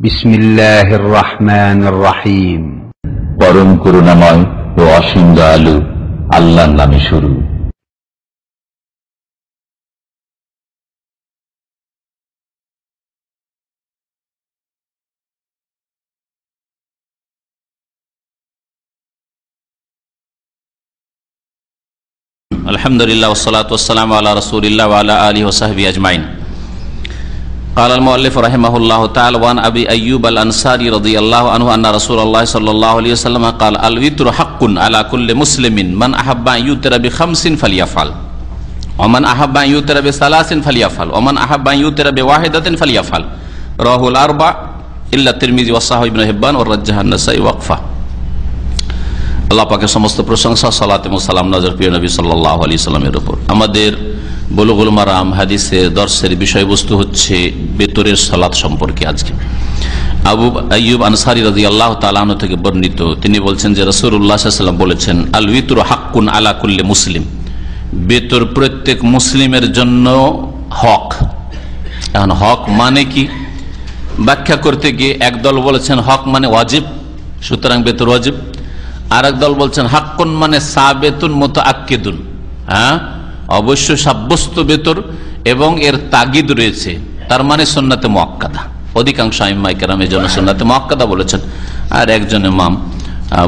بسم الله الرحمن الرحيم পরম করুণাময় ও অসীম দয়ালু আল্লাহর নামে শুরু الحمد لله والصلاة والسلام على رسول الله وعلى آله وصحبه أجمعين قال المؤلف رحمه الله تعالى وعن أبي أيوب الأنصاري رضي الله عنه أن رسول الله صلى الله عليه وسلم قال الوتر حق على كل مسلم من أحب أن يوتر بخمس فليفعل ومن أحب أن يوتر بثلاث فليفعل ومن أحب أن يوتر بواحدة فليفعل رواه الأربع إلا الترمذي والصحابي ابن حبان والرجح النسائي وقفه আল্লাহ পাকের সমস্ত প্রশংসা সালাত এবং সালাম নজর প্রিয় নবী সাল্লাহ আলি সাল্লামের উপর আমাদের বলুগুল মারাম হাদিসের দর্শের বিষয়বস্তু হচ্ছে বেতরের সালাত সম্পর্কে আজকে। আবু আইয়ুব আনসারি রাজি আল্লাহ তালানো থেকে বর্ণিত, তিনি বলছেন যে রসুল্লাহাম বলেছেন আল উইতুর হাক্কুন আলা কুল্লে মুসলিম। বেতর প্রত্যেক মুসলিমের জন্য হক। এখন হক মানে কি? ব্যাখ্যা করতে গিয়ে একদল বলেছেন হক মানে ওয়াজিব, সুতরাং বেতর ওয়াজিব। আর দল বলছেন হাক্কুন মানে সাবেতুন মতো আক্কেদুন হ্যাঁ? অবশ্য সাব্যস্ত বেতর এবং এর তাগিদ রয়েছে। তার মানে সন্নাতে মক্কাদা অধিকাংশ আইম্মাই জন্য সন্নাতে মক্কাদা বলেছেন। আর একজন মাম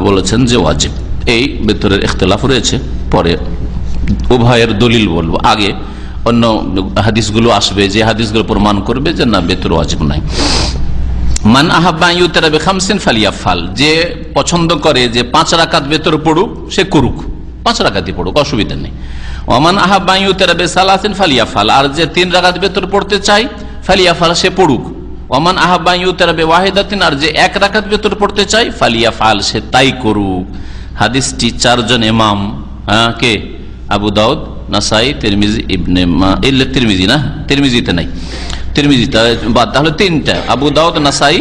বলেছেন যে ওয়াজিব। এই বেতরের ইখতলাফ রয়েছে। পরে উভয়ের দলিল বলব। আগে অন্য হাদিসগুলো আসবে যে হাদিসগুলো প্রমাণ করবে যে না, বেতর ওয়াজিব নাই মান আহাবাইউতেরাবে খামসিন ফালিয়া ফাল যে পছন্দ করে যে পাঁচ রাকাত বেতর পড়ুক, সে করুক। পাঁচ রাকাতই পড়ুক, অসুবিধা নেই। ওমান আহাবাইউতেরাবে সালাসিন ফালিয়া ফাল আর যে তিন রাগাত বেতর পড়তে চাই ফালিয়া ফাল সে পড়ুক। ওমান আহাবাইউতেরাবে ওয়াহিদাতিন আর যে এক রাখাত বেতর পড়তে চাই ফালিয়া ফাল সে তাই করুক। হাদিসটি চারজন এমাম হ্যাঁ কে? আবু দাউদ, নাসাই, তিরমিজি, ইবনে তিরমিজি না? তিরমিজিতে নাই। বাদ তাহলে তিনটা। আবু নাসাই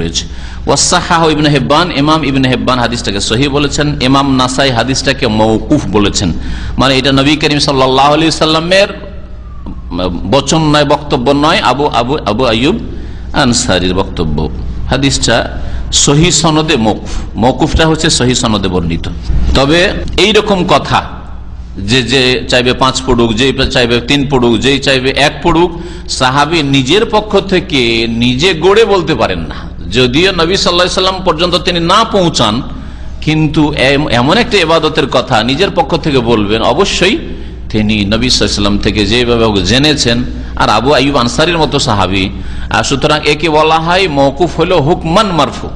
রয়েছে। হেব্বান, ইমাম হেব্বান হাদিসটাকে বলেছেন, ইমাম নাসাই হাদিসটাকে বলেছেন। মানে এটা নবী করিম সাল্লাহ আলি সাল্লামের বচন নয়, বক্তব্য নয়, আবু আবু আবু আয়ুব আনসারির বক্তব্য। হাদিসটা সহি সনদে মৌকুফ মৌকুফটা হচ্ছে সহি সনদে বর্ণিত। তবে এই রকম কথা যে যে চাইবে পাঁচ পড়ুক যে চাইবে তিন পড়ুক, যেই চাইবে এক পড়ুক, সাহাবি নিজের পক্ষ থেকে নিজে গড়ে বলতে পারেন না। যদিও নবী সাল্লা সাল্লাম পর্যন্ত তিনি না পৌঁছান, কিন্তু এমন একটা এবাদতের কথা নিজের পক্ষ থেকে বলবেন, অবশ্যই তিনি নবী সাল্লাম থেকে যেভাবে জেনেছেন। আর আবু আইব আনসারির মতো সাহাবি। আর সুতরাং একে বলা হয় মৌকুফ হলো হুকমান মারফু।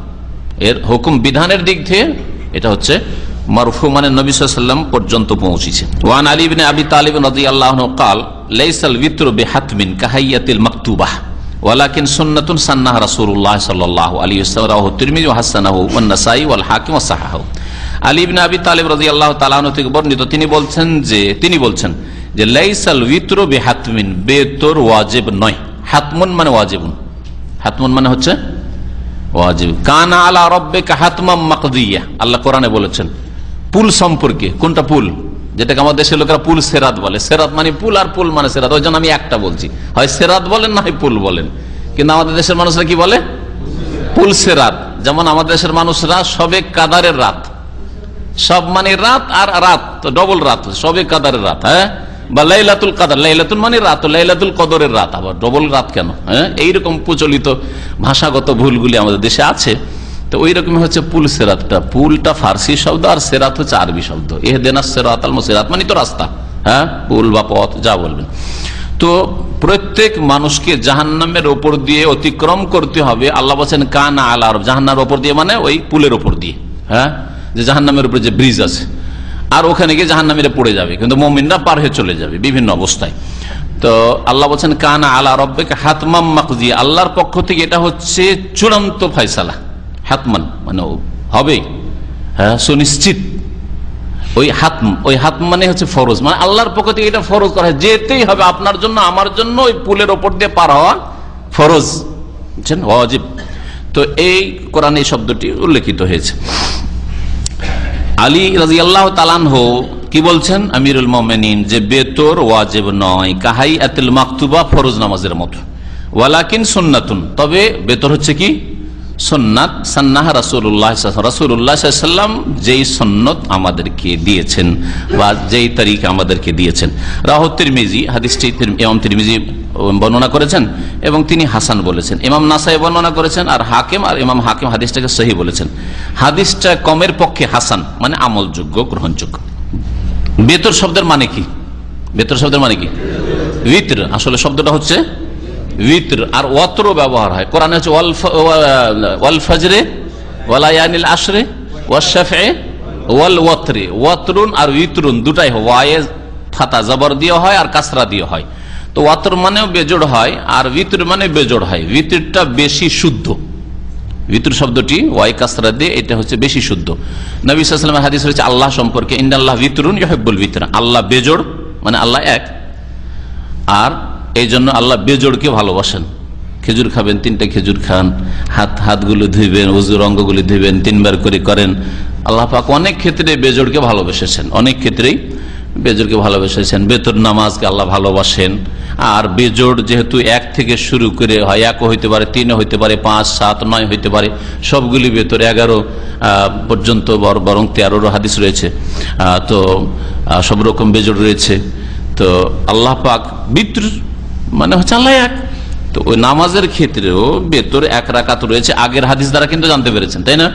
এর হুকুম বিধানের দিক থেকে এটা হচ্ছে মারফু মানে নবিসাল্লাম পর্যন্ত পৌঁছেছে ওয়ান আলী বিন আবি তালিব নদী আল্লাহ কাল, লাইসাল বিত্র বেহাতমিন কাহাইয়াতিল মাকতুবাহ, ওয়ালাকিন সুন্নাতুন সান্নাহ রাসূলুল্লাহ সাল্লাল্লাহু আলাইহি ওয়াসাল্লাম রাহু তিরমিজি ওয়া হাসানাহু ওয়ান নাসাই ওয়াল হাকিম ওয়া সাহাহু আলী ইবনে আবি তালিব রাদিয়াল্লাহু তাআলা আনহু থেকে বর্ণিত, তিনি বলছেন যে, তিনি বলছেন যে, লাইসাল বিত্র বেহাতমিন, বেতর ওয়াজিব নয়। হাতমুন মানে ওয়াজিবুন। হাতমুন মানে হচ্ছে ওয়াজিব। কানা আলা রব্বিকা হাতমাম মাকদিয়া। আল্লাহ কোরআনে বলেছেন পুল সম্পর্কে, কোনটা পুল? যেটাকে আমাদের দেশের লোকেরা পুল সেরাত বলে। সেরাত মানে পুল আর পুল মানে সেরাত। ওই জন্য আমি একটা বলছি। হয় সেরাত বলেন, না হয় পুল বলেন। কিন্তু আমাদের দেশের মানুষরা কি বলে? পুল সেরাত। যেমন আমাদের দেশের মানুষরা সবে কাদারের রাত। সব মানে রাত আর রাত। ডবল রাত। সবে কাদারের রাত হ্যাঁ? বা লাইলাতুল কাদার। লাইলাতুল মানে রাত লাইলাতুল কদরের রাত। আবার ডবল রাত কেন? হ্যাঁ? এইরকম প্রচলিত ভাষাগত ভুলগুলি আমাদের দেশে আছে। তো ওই রকম হচ্ছে পুল সেরাতটা। পুলটা ফার্সি শব্দ আর সেরাত হচ্ছে আরবি শব্দ। এহ দেনা সেরাত আল সেরাত মানে তো রাস্তা। হ্যাঁ? পুল বা পথ, যা বলবেন। তো প্রত্যেক মানুষকে জাহান্নামের ওপর দিয়ে অতিক্রম করতে হবে। আল্লাহ বলছেন, কানা আল্লাহ জাহান্নার ওপর দিয়ে মানে ওই পুলের ওপর দিয়ে। হ্যাঁ? যে জাহান্নামের উপরে যে ব্রিজ আছে। আর ওখানে গিয়ে জাহান্নামের পড়ে যাবে। কিন্তু মমিনরা পার হয়ে চলে যাবে বিভিন্ন অবস্থায়। তো আল্লাহ বলছেন, কানা আল্লাহ রব্বেকে হাতমাম মাকজি আল্লাহর পক্ষ থেকে এটা হচ্ছে চূড়ান্ত ফয়সালা। হাতমান মানে হবে হ্যাঁ সুনিশ্চিত। ওই হাতম, ওই হাত মানে হচ্ছে ফরজ। মানে আল্লাহর পক্ষ থেকে এটা ফরজ করা হয়। যেতেই হবে, আপনার জন্য, আমার জন্য ওই পুলের ওপর দিয়ে পার হওয়া ফরজ। বুঝছেন? অজিব তো এই কোরআন এই শব্দটি উল্লেখিত হয়েছে। আলী রাজি আল্লাহ তালানহ কি বলছেন? আমিরুল মোমেনিন, যে বেতর ওয়াজেব নয়, কাহাই আতিল মাকতুবা ফরজ নামাজের মতো। ওয়ালাকিন সুন্নাতুন। তবে বেতর হচ্ছে কি? সন্ন্যাত সান্নাহ রাসুল্লাহ রাসুল্লাহ সাল্লাম যেই সন্ন্যত আমাদেরকে দিয়েছেন বা যেই তারিখ আমাদেরকে দিয়েছেন। রাহত তিরমিজি, হাদিসটি ইমাম তিরমিজি বর্ণনা করেছেন এবং তিনি হাসান বলেছেন। ইমাম নাসাই বর্ণনা করেছেন আর হাকিম আর ইমাম হাকিম হাদিসটাকে সহি বলেছেন। হাদিসটা কমের পক্ষে হাসান মানে আমলযোগ্য, গ্রহণযোগ্য। বেতর শব্দের মানে কি? বেতর শব্দের মানে কি? উইত্র আসলে শব্দটা হচ্ছে উইত্র আর ওয়াত্র ব্যবহার হয়। কোরআনে হচ্ছে ওয়াল ফজরে ওয়ালায়ানিল আশরে ওয়াশাফে ওয়াল ওয়াত্রে। ওয়াত্রুন আর উইত্রুন দুটাই ওয়ায়ে ফাতা জবর দিয়ে হয় আর কাসরা দিয়ে হয়। তো ওয়াত্র মানেও বেজোড় হয় আর উইত্র মানে বেজোড় হয়। উইত্রটা বেশি শুদ্ধ। বিতুর শব্দটি ওয়াই কাসরা দিয়ে এটা হচ্ছে বেশি শুদ্ধ। নবী সাল্লামের হাদিস রয়েছে, আল্লাহ সম্পর্কে ইন্দাল্লাহ বিতরুন ইহেব্বুল বিতরা আল্লাহ বেজোড় মানে আল্লাহ এক। আর এই জন্য আল্লাহ বেজোড়কে ভালোবাসেন। খেজুর খাবেন, তিনটা খেজুর খান। হাত, হাতগুলো ধুইবেন, উজুর অঙ্গগুলি ধুইবেন, তিনবার করে করেন। আল্লাহ পাক অনেক ক্ষেত্রে বেজোড়কে ভালোবেসেছেন, অনেক ক্ষেত্রেই বেজোড়কে ভালোবেসেছেন। বেতর নামাজকে আল্লাহ ভালোবাসেন। আর বেজোড় যেহেতু এক থেকে শুরু করে হয় একও হইতে পারে তিনও হইতে পারে, পাঁচ, সাত, নয় হইতে পারে, সবগুলি বেতর এগারো পর্যন্ত বর- বরং তেরোরও হাদিস রয়েছে। তো সব রকম বেজোড় রয়েছে। তো, আল্লাহ পাক বিত্র মানে হচ্ছে আল্লাহ এক। তো ওই নামাজের ক্ষেত্রেও বেতর এক রাকাত রয়েছে। আগের হাদিস দ্বারা কিন্তু জানতে পেরেছেন, তাই না?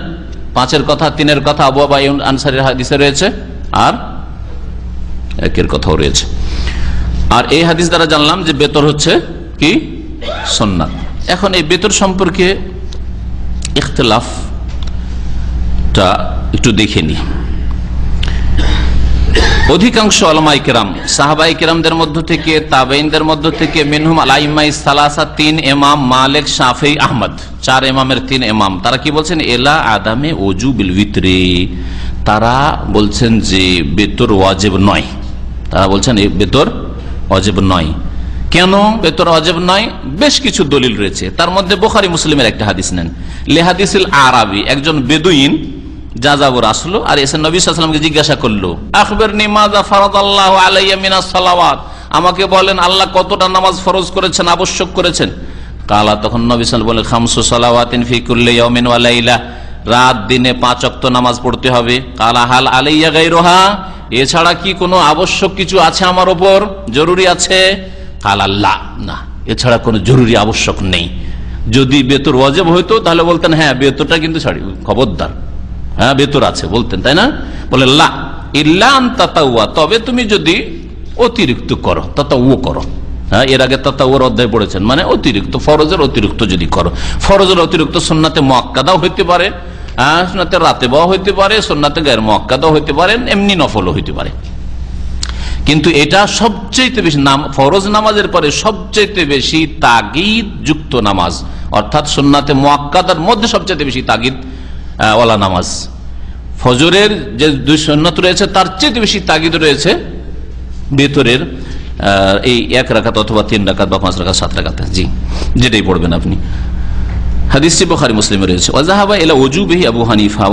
পাঁচের কথা, তিনের কথা আবু আবাই আনসারের হাদিসে রয়েছে, আর একের কথাও রয়েছে। আর এই হাদিস দ্বারা জানলাম যে বেতর হচ্ছে কি? সন্ন্যাত এখন এই বেতর সম্পর্কে ইখতলাফটা একটু দেখে নি অধিকাংশ আলমাই কেরাম, সাহাবাই কেরামদের মধ্য থেকে তাবেইনদের মধ্য থেকে, মিনহুম আলাইমাই সালাসা তিন এমাম মালিক শাফি আহমদ। চার এমামের তিন এমাম তারা কি বলছেন? এলা আদামে ওজু বিল ভিতরে। তারা বলছেন যে, বেতর ওয়াজেব নয়। তারা বলছেন বেতর অজেব নয়। কেন বেতর অজেব নয়? বেশ কিছু দলিল রয়েছে। তার মধ্যে বোখারি মুসলিমের একটা হাদিস নেন। লেহাদিসিল আরবি, একজন বেদুইন যাযাবর আসলো, আর এসে নবী সাল্লামকে জিজ্ঞাসা করল আকবর নিমাজা ফরদ আল্লাহ আলাইয়া মিনাস সালাওয়াত? আমাকে বলেন, আল্লাহ কতটা নামাজ ফরজ করেছেন, আবশ্যক করেছেন? কালা, তখন নবী সাল বলে খামসু সালাওয়াতিন ফি কুল্লি ইয়াউমিন ওয়া রাত দিনে পাঁচ অক্ত নামাজ পড়তে হবে। কালা, হাল আলাইয়া গাইরোহা এছাড়া কি কোনো আবশ্যক কিছু আছে আমার ওপর? জরুরি আছে। কাল আল্লাহ না, এছাড়া কোনো জরুরি আবশ্যক নেই। যদি বেতর ওয়াজেব হইতো, তাহলে বলতেন হ্যাঁ বেতরটা কিন্তু ছাড়ি খবরদার। হ্যাঁ বেতর আছে, বলতেন, তাই না? বলে, লা তাতাউয়া তবে তুমি যদি অতিরিক্ত করো তাতাউ করো। হ্যাঁ এর আগে তাতাউর অধ্যায় পড়েছেন মানে অতিরিক্ত, ফরজের অতিরিক্ত যদি করো। ফরজের অতিরিক্ত সন্নাতে মক্কাদাও হইতে পারে হ্যাঁ সোনাতে রাতে বাও হইতে পারে সোনাতে গায়ের মক্কাদাও হইতে পারেন এমনি নফলও হইতে পারে। কিন্তু এটা সবচেয়ে বেশি নাম, ফরজ নামাজের পরে সবচেয়ে বেশি তাগিদ যুক্ত নামাজ। অর্থাৎ সুন্নাতে মোয়াক্কাদার মধ্যে সবচেয়ে বেশি তাগিদ ওয়ালা নামাজ। ফজরের যে দুই সন্ন্যত রয়েছে, তার চেয়ে বেশি তাগিদ রয়েছে ভেতরের এই এক রাখাত অথবা তিন রাখাত বা পাঁচ রাখাত সাত রাখাতে জি, যেটাই পড়বেন আপনি। হাদিসটি বুখারী, মুসলিমে রয়েছে। ওজুবিহি আবু হানিফা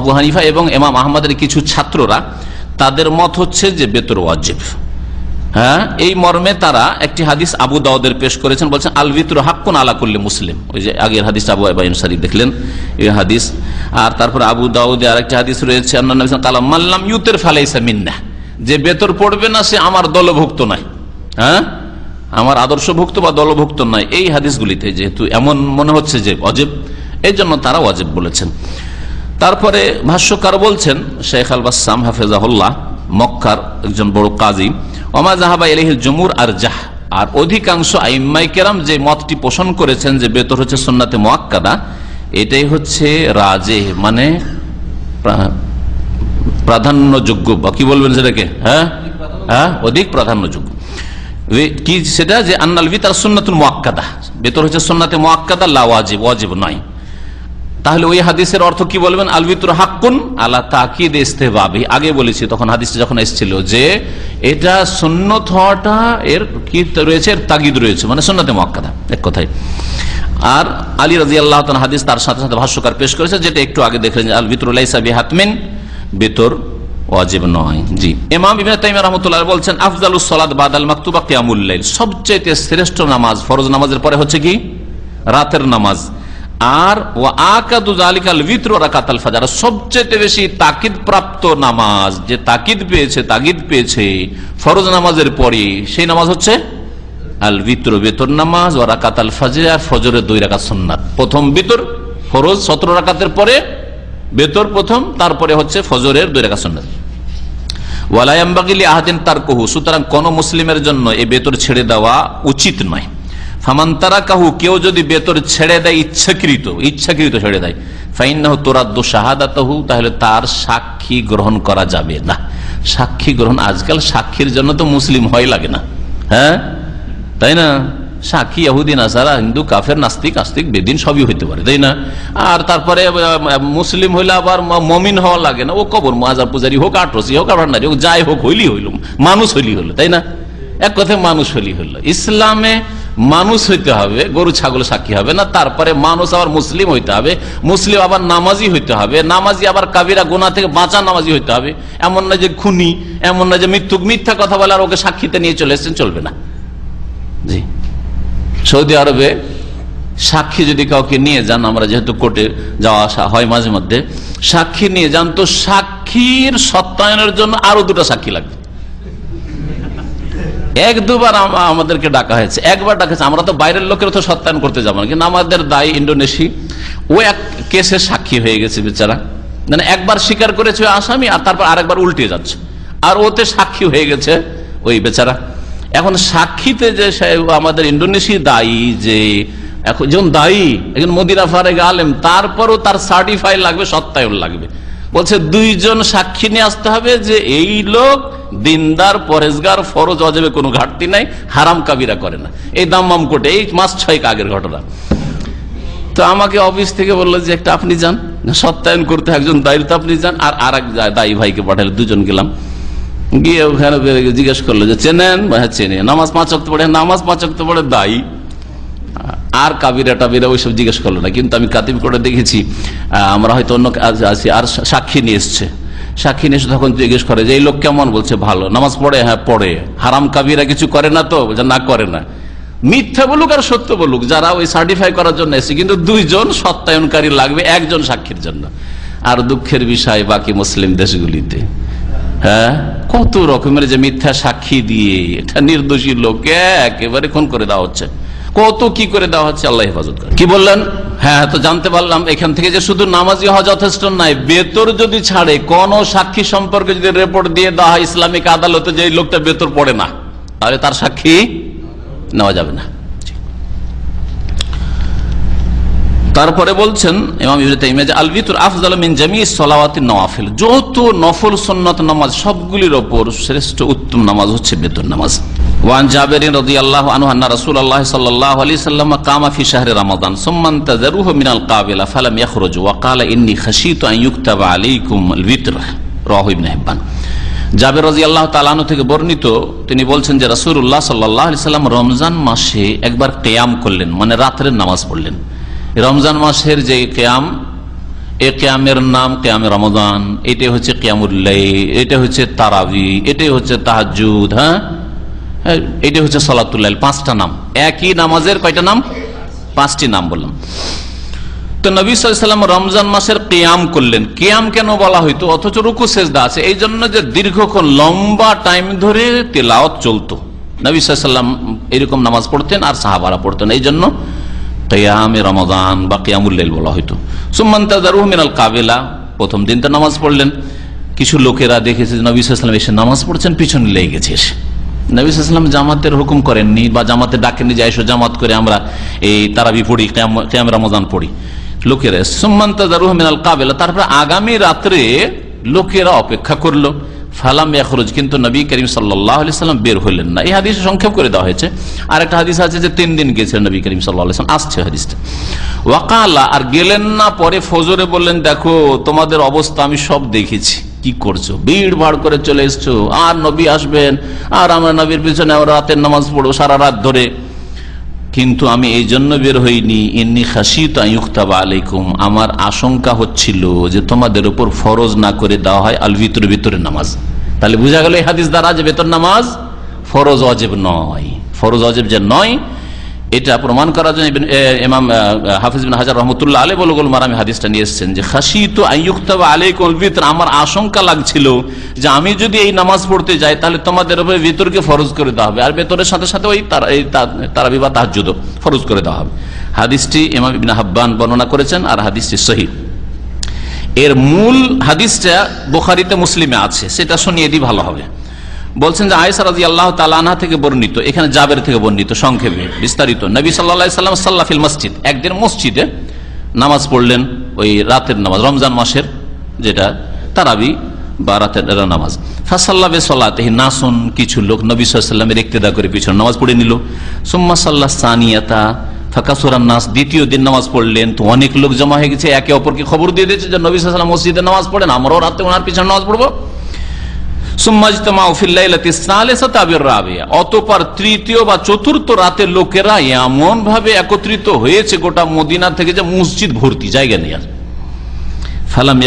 আবু হানিফা এবং কিছু ছাত্ররা, তাদের মত হচ্ছে যে বেতর ওয়াজিব। হ্যাঁ এই মর্মে তারা একটি হাদিস আবু দাউদের পেশ করেছেন বলছেন আল ভিতর হাক্কুন আলা করলে মুসলিম। ওই যে আগের হাদিস আবু আবাইন সারি দেখলেন এই হাদিস। আর তারপর আবু দাউদে আরেকটি হাদিস রয়েছে ওয়াসাল্লাম, মাল্লাম ইউতের ফালাইসা মিন্না। যে বেতর পড়বে না সে আমার দলভুক্ত নয়। হ্যাঁ? আমার আদর্শভুক্ত বা দলভুক্ত নয়। এই হাদিসগুলিতে যেহেতু এমন মনে হচ্ছে যে অজেব এই জন্য তারা অজেব বলেছেন। তারপরে ভাষ্যকার বলছেন শেখ আল বাসাম হাফেজাহুল্লাহ মক্কার একজন বড় কাজী। ওমা জাহাবা এলহিল জমুর আর জাহ। আর অধিকাংশ আইম্মাই কেরাম যে মতটি পোষণ করেছেন যে বেতর হচ্ছে সন্নাতে মোয়াক্কাদা এটাই হচ্ছে রাজে মানে প্রা- প্রাধান্যযোগ্য বা কি বলবেন সেটাকে? হ্যাঁ? হ্যাঁ? অধিক প্রাধান্যযোগ্য। কি সেটা? যে আন্নাল বিতার সুন্নাতুল মোয়াক্কাদা বেতর হচ্ছে সুন্নাতে মোয়াক্কাদা লা ওয়াজিব ওয়াজিব নয়। তাহলে ওই হাদিসের অর্থ কি বলবেন? আলবিতুর হাক্কুন আল্লাহ তাকিদ ইস্তেবাবি। আগে বলেছি, তখন হাদিস যখন এসেছিল যে এটা সুন্নত হওয়াটা এর কি রয়েছে? এর তাগিদ রয়েছে মানে সুন্নতে মক্কাদা এক কথায়। আর আলী রাজি আল্লাহ হাদিস তার সাথে সাথে ভাষ্যকার পেশ করেছে, যেটা একটু আগে দেখলেন যে আল বিতরুল্লাহ সাবি হাতমিন, বেতর ওয়াজিব নয়। জি। ইমাম ইবনে তাইমিয়া রাহমাতুল্লাহ বলছেন, আফজালুস সালাত বাদাল মাকতুবা কিয়ামুল সবচেয়ে শ্রেষ্ঠ নামাজ ফরজ নামাজের পরে হচ্ছে কি? রাতের নামাজ। আর ও আকাদু জালিকাল বিত্র রাকাতাল ফাজার সবচেয়ে বেশি তাকিদ প্রাপ্ত নামাজ, যে তাকিদ পেয়েছে, তাগিদ পেয়েছে, ফরজ নামাজের পরে সেই নামাজ হচ্ছে আল বিত্র বেতর নামাজ ও রাকাত আল ফাজর আর ফজরের দুই রাকাত সুন্নাত। প্রথম বিতর ফরজ, সতেরো রাকাতের পরে বেতর প্রথম, তারপরে হচ্ছে ফজরের দুই রাকাত সুন্নাত। ওয়ালায়াম্বাগিলি আহাদিন তার কহু সুতরাং কোন মুসলিমের জন্য এই বেতর ছেড়ে দেওয়া উচিত নয়। ফামান্তারা কাহু কেউ যদি বেতর ছেড়ে দেয়, ইচ্ছাকৃত ইচ্ছাকৃত ছেড়ে দেয় ফাইনাহ তোরাদ্দ শাহাদাতহু, তাহলে তার সাক্ষী গ্রহণ করা যাবে না। সাক্ষী গ্রহণ, আজকাল সাক্ষীর জন্য তো মুসলিম হয় লাগে না। হ্যাঁ? তাই না? সাক্ষী ইহুদিন আসারা হিন্দু, কাফের, নাস্তিক, আস্তিক, বেদিন, সবই হইতে পারে, তাই না? আর তারপরে মুসলিম হইলে আবার মমিন হওয়া লাগে না। ও কবর, মাজার পূজারি হোক, আটরসি হোক ভান্ডারি হোক, যাই হোক হইলি হইল, মানুষ হইলি হলো তাই না? এক কথায় মানুষ হইলি হইল। ইসলামে মানুষ হইতে হবে, গরু, ছাগল, সাক্ষী হবে না। তারপরে মানুষ আবার মুসলিম হইতে হবে, মুসলিম আবার নামাজি হইতে হবে, নামাজি আবার কাবিরা গোনা থেকে বাঁচা নামাজি হইতে হবে। এমন না যে খুনি, এমন না যে মৃত্যু মিথ্যা কথা বলে আর ওকে সাক্ষীতে নিয়ে চলে এসছেন, চলবে না। জি। সৌদি আরবে সাক্ষী যদি কাউকে নিয়ে যান, আমরা যেহেতু কোর্টে যাওয়া আসা হয় মাঝে মধ্যে, সাক্ষী নিয়ে যান, তো সাক্ষীর সত্যায়নের জন্য আরও দুটো সাক্ষী লাগবে। এক দুবার আমাদেরকে ডাকা হয়েছে, একবার ডাকা হয়েছে। আমরা তো বাইরের লোকের তো সত্যায়ন করতে যাব না, কিন্তু আমাদের দায়ী ইন্ডোনেশি ও এক কেসে সাক্ষী হয়ে গেছে বেচারা। মানে একবার স্বীকার করেছে আসামি, আর তারপর আরেকবার উল্টে যাচ্ছে। আর ওতে সাক্ষী হয়ে গেছে ওই বেচারা। এখন সাক্ষীতে যে আমাদের ইন্ডোনেশি দায়ী যে, এখন দায়ী, একজন মদিরা ফারেক আলেম, তারপরও তার সার্টিফাই লাগবে, সত্যায়ন লাগবে। বলছে, দুইজন সাক্ষী নিয়ে আসতে হবে যে এই লোক দিনদার, পরেজগার, ফরজ, অজেবে কোনো ঘাটতি নাই, হারাম কাবিরা করে না। এই দাম্মাম কোটে, এই মাস ছয়েক আগের ঘটনা। তো আমাকে অফিস থেকে বলল যে, একটা আপনি যান। সত্যায়ন করতে একজন দায়িত্ব আপনি যান, আর আর এক দায়ী ভাইকে পাঠালে দুজন গেলাম। গিয়ে ওখানে জিজ্ঞেস করল যে, চেনেন? হ্যাঁ চেনে। নামাজ পাঁচ পড়ে, নামাজ পাঁচ অক্ত পড়ে দায়ী। আর কাবিরা টাবিরা ওইসব জিজ্ঞেস করল না। কিন্তু আমি কাতিম করে দেখেছি আমরা হয়তো অন্য আছি, আর সাক্ষী নিয়ে এসছে। সাক্ষী নিয়ে এসে তখন জিজ্ঞেস করে যে, এই লোক কেমন? বলছে, ভালো। নামাজ পড়ে? হ্যাঁ পড়ে। হারাম কাবিরা কিছু করে না তো? না, করে না। মিথ্যা বলুক আর সত্য বলুক, যারা ওই সার্টিফাই করার জন্য এসেছে, কিন্তু দুইজন সত্যায়নকারী লাগবে, একজন সাক্ষীর জন্য। আর দুঃখের বিষয় বাকি মুসলিম দেশগুলিতে। হ্যাঁ? কত রকমের যে মিথ্যা সাক্ষী দিয়ে, এটা নির্দোষী লোককে একেবারে খুন করে দেওয়া হচ্ছে। কত কি করে দেওয়া হচ্ছে, আল্লাহ হেফাজত করে। কি বললেন? হ্যাঁ তো জানতে পারলাম। এখান থেকে যে শুধু নামাজি হওয়া যথেষ্ট নাই বেতর যদি ছাড়ে, কোন সাক্ষী সম্পর্কে যদি রিপোর্ট দিয়ে দেওয়া হয় ইসলামিক আদালতে যে লোকটা বেতর পড়ে না, তাহলে তার সাক্ষী নেওয়া যাবে না। তারপরে বলছেন ইমাম আল বিতর মিন সলাওয়াতি নওয়াফিল। নফল সুন্নত নামাজ, সবগুলির ওপর শ্রেষ্ঠ উত্তম নামাজ হচ্ছে বেতন নামাজ। ওয়ান জাবেরিন রাদিয়াল্লাহু আনহু আন্না রাসূলুল্লাহ সাল্লাল্লাহু আলাইহি সাল্লাম কামা ফি শাহরি রমাদান সুম্মা ইনতাযারুহু মিনাল কাবিলা ফালাম ইয়াখরুজ ওয়া ক্বালা ইন্নী খাশিতু আন ইউকতাবা আলাইকুম আল বিতর রাহু ইবনে হিব্বান জাবের রাজি আল্লাহ তালানু থেকে বর্ণিত, তিনি বলছেন যে রাসুল্লাহ সাল্লাহ আলি সাল্লাম রমজান মাসে একবার কেয়াম করলেন মানে রাত্রের নামাজ পড়লেন। রমজান মাসের যে কেয়াম এ কেয়ামের নাম কেয়ামে রমজান, এটাই হচ্ছে কেয়ামুল্লাই এটা হচ্ছে তারাবি, এটাই হচ্ছে তাহাজুদ হ্যাঁ? হ্যাঁ, এটাই হচ্ছে সলাতুল্লাহ পাঁচটা নাম। একই নামাজের কয়টা নাম? পাঁচটি নাম বললাম। তো নবী সাল্লাম রমজান মাসের কেয়াম করলেন। কেয়াম কেন বলা হইতো? অথচ রুকু সেজদা আছে। এই জন্য যে দীর্ঘক্ষণ লম্বা টাইম ধরে তেলাওয়াত চলতো। নবী সাল্লাম এরকম নামাজ পড়তেন আর সাহাবারা পড়তেন। এই জন্য কেয়ামে রমজান বা কেয়ামুল্লাইল বলা হইতো। সুম্মান তাজারুহ মিনাল কাবেলা প্রথম দিন তো নামাজ পড়লেন। কিছু লোকেরা দেখেছে নবী সাল্লাম এসে নামাজ পড়ছেন পিছনে লেগে গেছে এসে। নবী সাল্লাম জামাতের হুকুম করেননি বা জামাতে ডাকেননি যে এসো জামাত করে আমরা এই তারাবি পড়ি, কেয়াম- রমজান পড়ি। লোকেরা সুম্মান্তাল কাবেলা তারপরে আগামী রাত্রে লোকেরা অপেক্ষা করল। ফালাম ইয়াখরুজ কিন্তু নবী করিম সাল্লাম বের হইলেন না। এই হাদিস সংক্ষেপ করে দেওয়া হয়েছে। আর একটা হাদিস আছে যে তিন দিন গেছিলেন নবী করিম সাল্লাম আসছে হাদিসটা। ওয়াকালা আর গেলেন না পরে ফজরে বললেন, দেখো, তোমাদের অবস্থা আমি সব দেখেছি। কি করছ? ভিড় ভাড় করে চলে এসছো। আর নবী আসবেন। আর আমরা নবীর পিছনে আমরা রাতের নামাজ পড়ব সারা রাত ধরে। কিন্তু আমি এই জন্য বের হইনি। এমনি খাসি তাইক্তাবা আলাইকুম। আমার আশঙ্কা হচ্ছিল যে তোমাদের উপর ফরজ না করে দেওয়া হয় আল ভিতরে ভিতরে নামাজ। তাহলে বোঝা গেল হাদিস দ্বারা যে বেতন নামাজ ফরজ অজেব নয়। ফরজ অজেব যে নয় এটা প্রমাণ করার জন্য ইমাম হাফিজ বিন হাজার রহমতুল্লাহ আলী বলগুল মারামি হাদিসটা নিয়ে এসেছেন যে খাসি তো আইয়ুক্তাবা আলাইকুম আল ভিতর আমার আশঙ্কা লাগছিল যে, আমি যদি এই নামাজ পড়তে যাই, তাহলে তোমাদের উপরে ভিতরকে ফরজ করে দেওয়া হবে। আর ভেতরের সাথে সাথে ওই তারা- এই তা- তারাবি বা ফরজ করে দেওয়া হবে। হাদিসটি ইমাম ইবিন হাব্বান বর্ণনা করেছেন আর হাদিসটি সহি এর মূল হাদিসটা বোখারিতে মুসলিমে আছে, সেটা শুনিয়ে দিই, ভালো হবে। বলছেন যে আয়সা রাজি আল্লাহ তালানা থেকে বর্ণিত, এখানে জাবের থেকে বর্ণিত, সংক্ষেপে বিস্তারিত। নবী সাল্লা সাল্লাম সাল্লাফিল মসজিদ, একদিন মসজিদে নামাজ পড়লেন ওই রাতের নামাজ, রমজান মাসের যেটা, তারাবি বা রাতের নামাজ। ফাসাল্লা বেসলাতে নাসুন কিছু লোক নবী সাল্লামের ইক্তেদা করে পিছনে নামাজ পড়ে নিল। সুম্মা সাল্লাহ সানিয়াতা ফাঁকাসুরান নাস, দ্বিতীয় দিন নামাজ পড়লেন। তো অনেক লোক জমা হয়ে গেছে, একে অপরকে খবর দিয়ে দিয়েছে যে নবী সাল্লাম মসজিদে নামাজ পড়েন আমরাও রাতে ওনার পিছনে নামাজ পড়ব। অতপর তৃতীয় বা চতুর্থ রাতের লোকেরা এমন ভাবে একত্রিত হয়েছে গোটা মদিনা থেকে যে মসজিদ ভর্তি জায়গা আর। ফালাম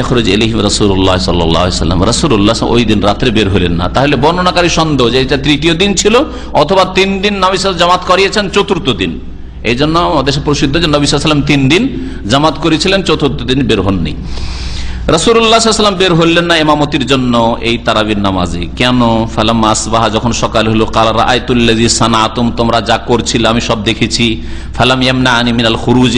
রাত্রে বের হলেন না। তাহলে বর্ণনাকারী সন্দেহ যে এটা তৃতীয় দিন ছিল অথবা তিন দিন নবী জামাত করিয়েছেন চতুর্থ দিন। এই জন্য প্রসিদ্ধ যে নবী তিন দিন জামাত করেছিলেন, চতুর্থ দিন বের হননি। রাসুল্লাহাম বের হলেন না ইমামতির জন্য এই তারাবির নামাজে। কেন? ফালাম আসবাহা, যখন সকাল হলো কালারা আয়তুল্লাজি সানাতুম তোমরা যা করছিলে আমি সব দেখেছি। ফালাম ইয়ামনা আনি মিনাল খুরুজ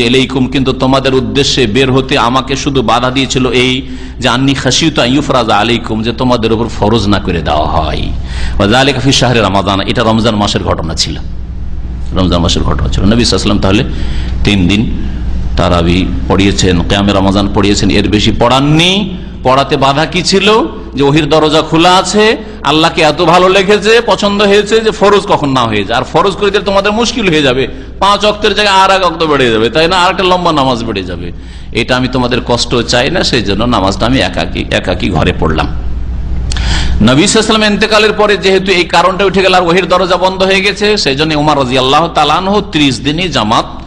কিন্তু তোমাদের উদ্দেশ্যে বের হতে আমাকে শুধু বাধা দিয়েছিল এই যে, আন্নি খাসিউতা ইউফরাজ আলাইকুম, যে তোমাদের উপর ফরজ না করে দেওয়া হয়। আলিকা ফি শাহরে রমাদান, এটা রমজান মাসের ঘটনা ছিল। রমজান মাসের ঘটনা ছিল। নবী সাল্লাম তাহলে তিন দিন তারাবি পড়িয়েছেন, কেয়ামে রমাজান পড়িয়েছেন, এর বেশি পড়াননি। পড়াতে বাধা কি ছিল? যে ওহির দরজা খোলা আছে, আল্লাহকে এত ভালো লেগেছে পছন্দ হয়েছে যে ফরজ কখন না হয়ে যায়। আর ফরজ করে দিলে তোমাদের মুশকিল হয়ে যাবে। পাঁচ অক্টের জায়গায় আর এক অক্ত বেড়ে যাবে, তাই না? আর একটা লম্বা নামাজ বেড়ে যাবে। এটা আমি তোমাদের কষ্ট চাই না সেই জন্য নামাজটা আমি একাকি একাকি ঘরে পড়লাম। নবীলাম এতেকালের পরে যেহেতু এই কারণটা উঠে গেল আর ওহির দরজা বন্ধ হয়ে গেছে সেই জন্য উমার রাজি আল্লাহ তালানহ ত্রিশ দিনই জামাত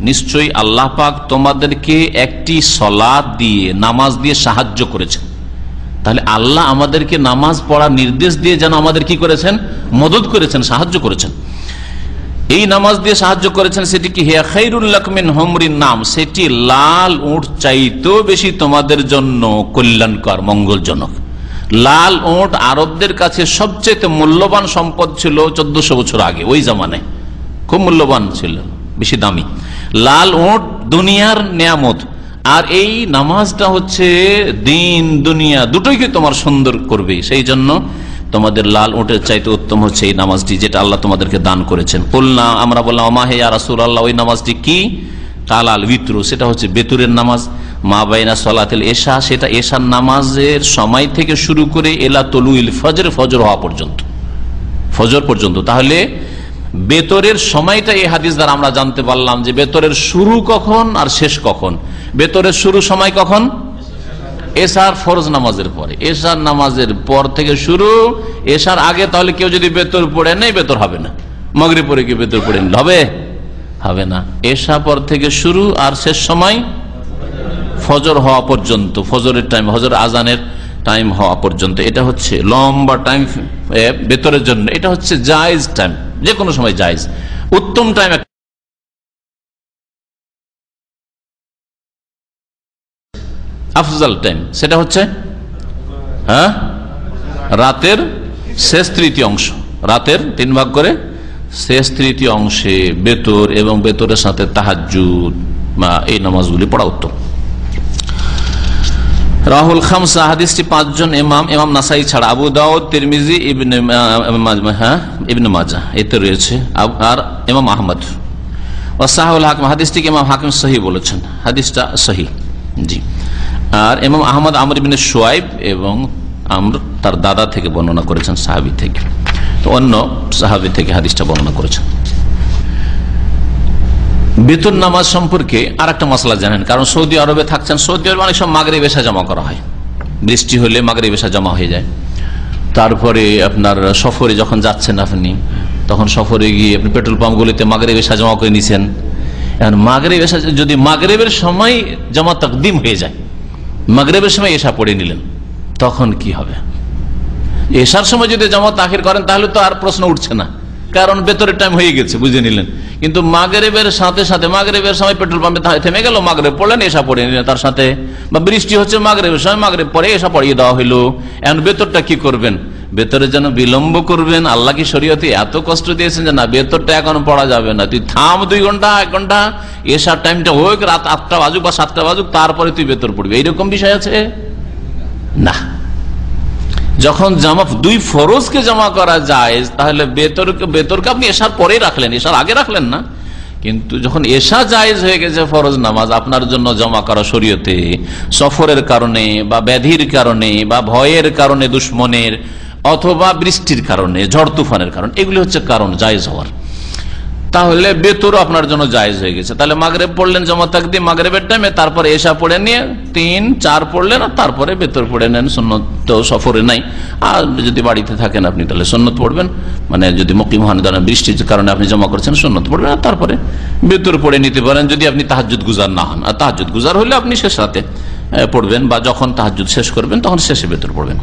নিশ্চয়ই আল্লাহ পাক তোমাদেরকে একটি সলাত দিয়ে, নামাজ দিয়ে সাহায্য করেছেন। তাহলে আল্লাহ আমাদেরকে নামাজ পড়ার নির্দেশ দিয়ে যেন আমাদের কি করেছেন? মদত করেছেন, সাহায্য করেছেন। এই নামাজ দিয়ে সাহায্য করেছেন সেটি কি? হিয়া খাইরুল্লাহমিন হমরিন নাম। সেটি লাল উঠ চাইতেও বেশি তোমাদের জন্য কল্যাণকর, মঙ্গলজনক। লাল উঠ আরবদের কাছে সবচেয়ে মূল্যবান সম্পদ ছিল চোদ্দশো বছর আগে, ওই জামানায়। খুব মূল্যবান ছিল, বেশি দামি। লাল উঠ দুনিয়ার নিয়ামত। আর এই নামাজটা হচ্ছে দিন, দুনিয়া, দুটোইকে তোমার সুন্দর করবে। সেই জন্য তোমাদের লাল ওটের চাইতে উত্তম হচ্ছে এই নামাজটি, যেটা আল্লাহ তোমাদেরকে দান করেছেন। বললাম আমরা বললাম অমাহে রাসুল আল্লাহ ওই নামাজটি কি? কালাল বিত্রু সেটা হচ্ছে বেতুরের নামাজ। মা বাইনা সলাতেল এশা, সেটা এশার নামাজের সময় থেকে শুরু করে এলা তলুইল ফজর ফজর হওয়া পর্যন্ত। ফজর পর্যন্ত। তাহলে বেতরের সময়টা এই হাদিস দ্বারা আমরা জানতে পারলাম যে বেতরের শুরু কখন আর শেষ কখন। বেতরের শুরু সময় কখন? এসার ফরজ নামাজের পরে। এসার নামাজের পর থেকে শুরু, এসার আগে তাহলে কেউ যদি বেতর পড়ে নেই, বেতর হবে না। মগরি পরে কি বেতর পড়ে নিলে হবে? হবে না। এসা পর থেকে শুরু আর শেষ সময় ফজর হওয়া পর্যন্ত, ফজরের টাইম হজর আজানের টাইম হওয়া পর্যন্ত। এটা হচ্ছে লম্বা টাইম বেতরের জন্য। এটা হচ্ছে জায়জ টাইম যে কোনো সময় জায়জ। উত্তম টাইম আফজাল টাইম সেটা হচ্ছে হ্যাঁ? রাতের শেষ তৃতীয় অংশ। রাতের তিন ভাগ করে শেষ তৃতীয় অংশে বেতর এবং বেতরের সাথে তাহাজুদ বা এই নামাজগুলি পড়া উত্তম। রাহুল খামসা, হাদিসটি পাঁচজন ইমাম ইমাম নাসাই ছাড়া। আবু দাউদ, তিরমিজি, ইবনে হ্যাঁ? ইবনে মাজা এতে রয়েছে। আর ইমাম আহমদ। ওসাহুল হাকিম হাদিসটিকে ইমাম হাকিম সহি বলেছেন? হাদিসটা সহি, জি। আর এমাম আহমদ, আমর বিন সোয়াইব এবং আমর তার দাদা থেকে বর্ণনা করেছেন, সাহাবি থেকে। তো অন্য সাহাবি থেকে হাদিসটা বর্ণনা করেছেন। বেতন নামাজ সম্পর্কে আর একটা মশলা জানেন, কারণ সৌদি আরবে থাকছেন, সৌদি আরবে অনেক সব মাগরে বেশা জমা করা হয়। বৃষ্টি হলে মাগরে বেশা জমা হয়ে যায়। তারপরে আপনার সফরে যখন যাচ্ছেন আপনি, তখন সফরে গিয়ে আপনি পেট্রোল পাম্পগুলিতে মাগরে বেশা জমা করে নিছেন। এখন মাগরে বেশা যদি মাগরেবের সময় জমা তকদিম হয়ে যায়, মাগরেবের সময় এসা পড়ে নিলেন, তখন কি হবে? এসার সময় যদি জমা তাখির করেন, তাহলে তো আর প্রশ্ন উঠছে না। কারণ বেতরের টাইম হয়ে গেছে, বুঝে নিলেন। কিন্তু মাগরেবের সাথে সাথে, মাগরেবের সময় পেট্রোল পাম্পে থেমে গেল, মাগরেব পড়লেন, এসা পড়ে নিলেন তার সাথে। বা বৃষ্টি হচ্ছে, মাগরেবের সময় মাগরেব পরে এসা পড়িয়ে দেওয়া হইল। এখন বেতরটা কি করবেন? বেতরের যেন বিলম্ব করবেন, আল্লাহ কি শরীয়তে এত কষ্ট দিয়েছেন যে না বেতরটা এখন পড়া যাবে না। তুই থাম দুই ঘণ্টা, এক ঘণ্টা, এসার টাইমটা হোক রাত আটটা বাজুক বা সাতটা বাজুক, তারপরে তুই বেতর পড়বি। এইরকম বিষয় আছে? না। যখন জামা, দুই ফরজকে জমা করা যায় তাহলে বেতরকে বেতরকে আপনি এসার পরেই রাখলেন এসার আগে রাখলেন না। কিন্তু যখন এসা জায়েজ হয়ে গেছে ফরজ নামাজ, আপনার জন্য জমা করা শরীয়তে, সফরের কারণে বা ব্যাধির কারণে বা ভয়ের কারণে, দুশ্মনের অথবা বৃষ্টির কারণে, ঝড় তুফানের কারণে, এগুলি হচ্ছে কারণ জায়েজ হওয়ার। তাহলে বেতরও আপনার জন্য জায়েজ হয়ে গেছে। তাহলে মাগরেব পড়লেন জমা তাকদি মাগরেবের টাইমে তারপরে এসা পড়ে নিয়ে তিন, চার পড়লেন আর তারপরে বেতর পড়ে নেন সন্ন্যত সফরে নাই। আর যদি বাড়িতে থাকেন আপনি, তাহলে সন্ন্যত পড়বেন। মানে যদি মকিম হন বৃষ্টির কারণে আপনি জমা করছেন সন্ন্যত পড়বেন আর তারপরে বেতর পড়ে নিতে পারেন যদি আপনি তাহাজুদ গুজার না হন। আর তাহাজুদ গুজার হলে আপনি শেষ রাতে পড়বেন বা যখন তাহাজুদ শেষ করবেন, তখন শেষে বেতর পড়বেন।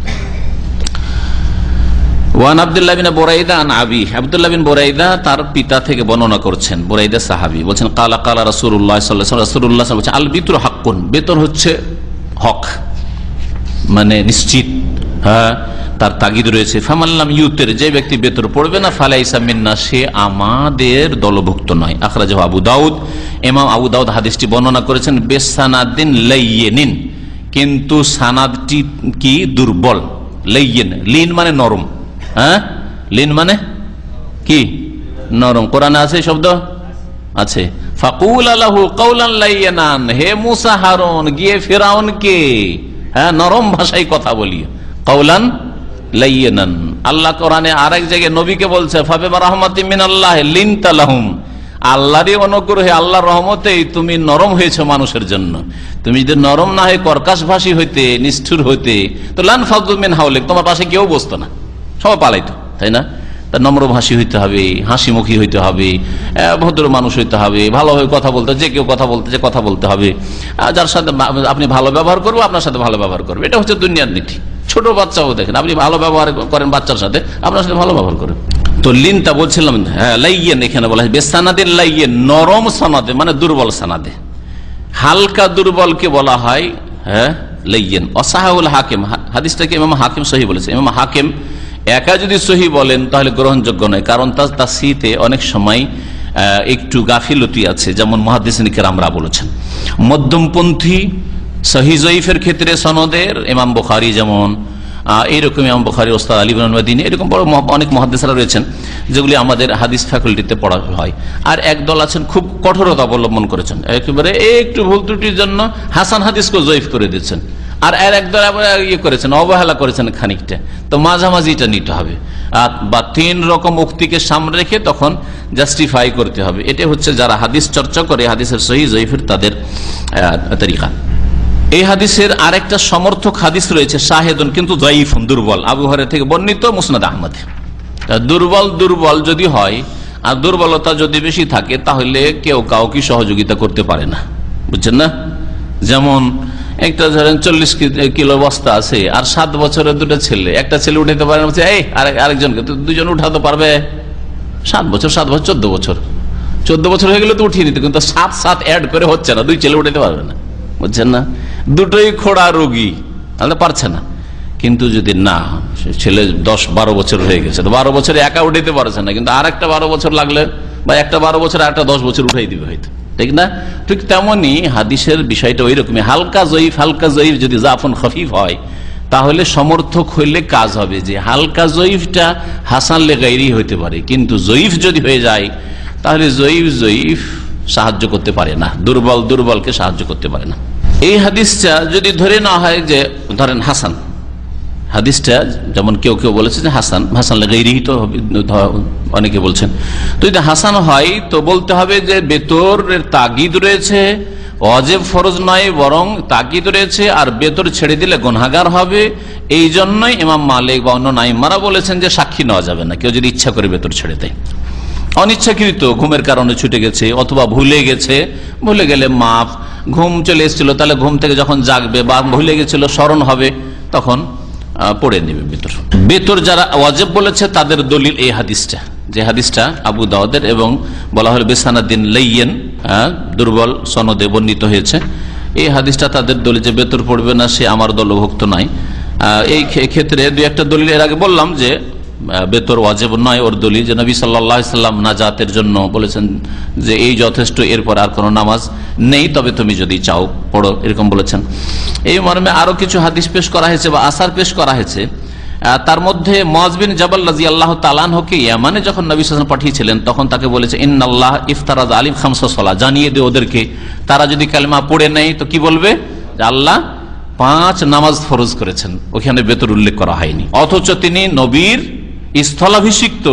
ওয়ান আবদুল্লাহ বিন বোরাইদা আন আবি। আবদুল্লাহ বিন বোরাইদা তার পিতা থেকে বর্ণনা করছেন, বোরাইদা সাহাবি। বলছেন, কালা কালা রাসুল্লাহ রাসুল্লাহ বলছেন আল বিতর হাক্কুন। বেতর হচ্ছে হক মানে নিশ্চিত হ্যাঁ তার তাগিদ রয়েছে। ফামাল্লাম ইউতের, যে ব্যক্তি বেতর পড়বে না, ফালাইসা মিন্না, সে আমাদের দলভুক্ত নয়। আখরাজ আবু দাউদ। এমাম আবু দাউদ হাদিসটি বর্ণনা করেছেন বেসানাদ্দিন লাইয়েনিন, কিন্তু সানাদটি কি? দুর্বল। লাইয়েন, লিন মানে নরম। হ্যাঁ? লিন মানে? কি? নরম। কোরআনে আছে শব্দ? আছে। ফাকুল আলাহু কৌলান হে মুসা হারুন, গিয়ে ফেরাউনকে। হ্যাঁ নরম ভাষায় কথা বলি কৌলান লাইয়ানান। আল্লাহ কোরআনে জায়গায় নবীকে রহমত মিন আল্লাহ লিন তালাহুম রহমতেই তুমি নরম হয়েছে মানুষের জন্য। তুমি যদি নরম না হয়ে কর্কাশ ভাষী হইতে, নিষ্ঠুর হইতে, তো লান ফাজুমিন হাউলেক তোমার পাশে কেউ বসতো না। সবাই পালাইতো, তাই না? তা নম্রভাষী হইতে হবে হাসি মুখী হইতে হবে ভদ্র মানুষ হইতে হবে ভালোভাবে কথা বলতে, যে কেউ কথা বলতে, যে কথা বলতে হবে। যার সাথে আপনি ভালো ব্যবহার করব, আপনার সাথে ভালো ব্যবহার করবে। এটা হচ্ছে দুনিয়ার নীতি। ছোট বাচ্চাও দেখেন, আপনি ভালো ব্যবহার করেন বাচ্চার সাথে, আপনার সাথে ভালো ব্যবহার করেন। তো লিনটা বলছিলাম হ্যাঁ লাইয়েন এখানে বলা হয়। বেসানাদের লাইয়েন, নরম সানাদে মানে দুর্বল সানাদে। হালকা দুর্বলকে বলা হয় হ্যাঁ লাইয়েন। অসাহাউল হাকিম হাদিসটাকে ইমাম হাকিম সহি বলেছে। ইমাম হাকিম একা যদি সহি বলেন, তাহলে গ্রহণযোগ্য নয়। কারণ তার শীতে অনেক সময় একটু গাফিলতি আছে, যেমন মহাদিসনিকের আমরা বলেছেন। মধ্যমপন্থী সহি জয়ীফের ক্ষেত্রে সনদের, ইমাম বুখারি যেমন এইরকম ইমাম বুখারি, ওস্তাদ আলী বিন এরকম বড় অনেক মহাদেশারা রয়েছেন, যেগুলি আমাদের হাদিস ফ্যাকাল্টিতে পড়া হয়। আর একদল আছেন, খুব কঠোরতা অবলম্বন করেছেন। একেবারে একটু ভুল ত্রুটির জন্য হাসান হাদিসকে জয়ীফ করে দিচ্ছেন আর এর একদল ইয়ে করেছেন, অবহেলা করেছেন খানিকটা। তো মাঝামাঝিটা নিতে হবে। বা তিন রকম উক্তিকে সামনে রেখে তখন জাস্টিফাই করতে হবে। এটা হচ্ছে যারা হাদিস চর্চা করে, হাদিসের সহি জয়ীফের তাদের তরিকা। এই হাদিসের আরেকটা সমর্থক হাদিস রয়েছে, শাহেদন, কিন্তু জয়ীফুন, দুর্বল। আবু হরে থেকে বর্ণিত মুসনাদ আহমদ। দুর্বল দুর্বল যদি হয়, আর দুর্বলতা যদি বেশি থাকে, তাহলে কেউ কাউকে সহযোগিতা করতে পারে না। বুঝছেন না? যেমন একটা ধরেন চল্লিশ কিলো বস্তা আছে, আর সাত বছরের দুটো ছেলে। একটা ছেলে উঠাতে পারে এই, আরেক- আরেকজনকে, তো দুজন উঠাতে পারবে? সাত বছর সাত বছর, চোদ্দ বছর। চোদ্দ বছর হয়ে গেলে তো উঠিয়ে নিতে কিন্তু সাত সাত অ্যাড করে হচ্ছে না, দুই ছেলে উঠাতে পারবে না। বুঝছেন না? দুটোই খোড়া রোগী, তাহলে পারছে না। কিন্তু যদি না ছেলে দশ, বারো বছর হয়ে গেছে, তো বারো বছরে একা উঠাইতে পারছে না, কিন্তু আর একটা বারো বছর লাগলে, বা একটা বারো বছর আর একটা দশ বছর উঠাই দিবে হয়তো। ঠিক না? ঠিক তেমনই হাদিসের বিষয়টা ওই রকমই হালকা জয়ীফ হালকা জয়ীফ যদি জাফন খফিফ হয়, তাহলে সমর্থক হইলে কাজ হবে যে হালকা জয়ীফটা হাসান লেগাইরি হইতে পারে। কিন্তু জয়ীফ যদি হয়ে যায়, তাহলে জয়ীফ জয়ীফ সাহায্য করতে পারে না। দুর্বল, দুর্বলকে সাহায্য করতে পারে না। এই হাদিসটা যদি ধরে না হয় যে, ধরেন হাসান হাদিসটা যেমন কেউ কেউ বলেছে যে হাসান হাসান লাগাইরিহি তো অনেকে বলছেন। তো যদি হাসান হয়, তো বলতে হবে যে বেতরের তাগিদ রয়েছে, অজেব ফরজ নয়, বরং তাগিদ রয়েছে, আর বেতর ছেড়ে দিলে গুনাগার হবে। এই জন্যই ইমাম মালিক বা অন্য নাইমারা বলেছেন যে সাক্ষী নেওয়া যাবে না, কেউ যদি ইচ্ছা করে বেতর ছেড়ে দেয়। অনিচ্ছাকৃত, ঘুমের কারণে ছুটে গেছে, অথবা ভুলে গেছে, ভুলে গেলে মাপ ঘুম চলে এসেছিল, তাহলে ঘুম থেকে যখন জাগবে বা ভুলে গেছিল, স্মরণ হবে, তখন পড়ে নেবে বেতর বেতর যারা ওয়াজেব বলেছে, তাদের দলিল এই হাদিসটা। যে হাদিসটা আবু দাওয়াদের এবং বলা হল বেসানাদ্দিন লাইয়েন দুর্বল সনদে বর্ণিত হয়েছে। এই হাদিসটা তাদের দলিল যে বেতর পড়বে না, সে আমার দলভুক্ত নাই। এই ক্ষেত্রে দু একটা দলিল এর আগে বললাম যে বেতর ওয়াজেব নয় ওর দলিল যে নবী সাল্লাম নাজাতের জন্য বলেছেন যে এই যথেষ্ট, এরপর আর কোনো নামাজ নেই, তবে তুমি যদি চাও, পড়ো, এরকম বলেছেন। এই মর্মে আরও কিছু হাদিস পেশ করা হয়েছে বা আসার পেশ করা হয়েছে। তার মধ্যে মজবিন জবাল রাজি আল্লাহ তালানহকে ইয়ামানে যখন নবী সাল্লাম পাঠিয়েছিলেন, তখন তাকে বলেছে আল্লাহ ইফতারাজ আলিম খামসলা জানিয়ে দে ওদেরকে, তারা যদি কালেমা পড়ে নেয় তো কি বলবে? আল্লাহ পাঁচ নামাজ ফরজ করেছেন, ওখানে বেতর উল্লেখ করা হয়নি। অথচ তিনি নবীর স্থলাভিষিক্ত,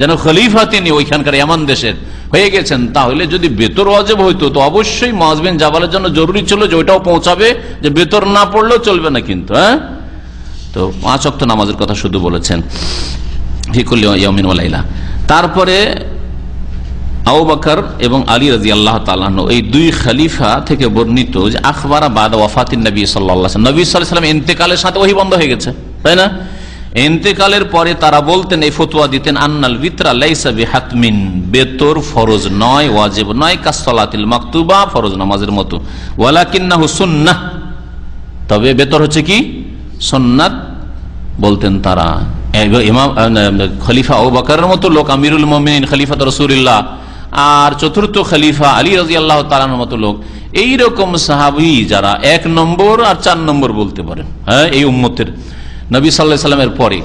যেন খলিফা তিনি ওইখানকার এমন দেশের। হয়ে গেছেন, তাহলে যদি বেতর অজেব হইতো, তো অবশ্যই মজবিন জাবালের জন্য জরুরি ছিল যে ওইটাও পৌঁছাবে, যে বেতর না পড়লেও চলবে না কিন্তু হ্যাঁ? তো পাঁচ অক্ত নামাজের কথা শুধু বলেছেন। তারপরে বকর এবং আলী রাজি আল্লাহ এই দুই খলিফা থেকে বর্ণিত যে আখবরা বাদ ওয়াফাতিন নবী সাল্লাহ নবী সাল্লাম ইন্তেকালের সাথে ওহি বন্ধ হয়ে গেছে, তাই না? ইন্তেকালের পরে তারা বলতেন, এই ফতুয়া দিতেন, আন্নাল বিতরা লাইসাবি হাতমিন বেতর ফরজ নয়, ওয়াজিব নয় কাসলাতিল মাকতুবা ফরজ নামাজের মতো। ওয়ালাকিন্নাহু সুন্নাহ। তবে বেতর হচ্ছে কি? সন্ন্যাত বলতেন তারা। ইমাম খলিফা ও বাকারের মতো লোক, আমিরুল মমিন খলিফা রসুল্লাহ আর চতুর্থ খলিফা আলী রাজি আল্লাহ তালার মতো লোক। এইরকম সাহাবি যারা এক নম্বর আর চার নম্বর বলতে পারেন হ্যাঁ এই উম্মতের। নবী সাল্লাহ সাল্লামের পরে।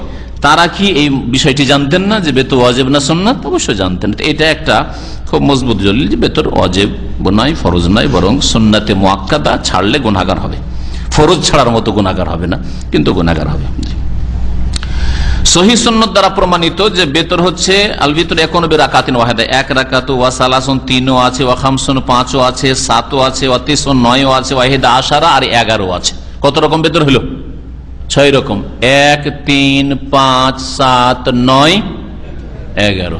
তারা কি এই বিষয়টি জানতেন না যে বেতর অজেব না সন্ন্যাত অবশ্যই জানতেন। এটা একটা খুব মজবুত দলিল যে বেতর অজেব নয় ফরজ নয় বরং সন্ন্যাতে মোয়াক্কাদা ছাড়লে গুনাগার হবে। ফরজ ছাড়ার মতো গুণাগার হবে না, কিন্তু গুণাগার হবে। সহি দ্বারা প্রমাণিত যে বেতর হচ্ছে, আল ভিতর একানব্বই রাকাতিন ওয়াহেদা। এক রাকাত ওয়া সালাসন, তিনও আছে, ওয়া খামসন, পাঁচও আছে, সাতও আছে, ওয়া তিসন নয়ও আছে, ওয়াহেদা আশারা আর এগারো আছে। কত রকম বেতর হলো ছয় রকম। এক, তিন, পাঁচ, সাত, নয়, এগারো।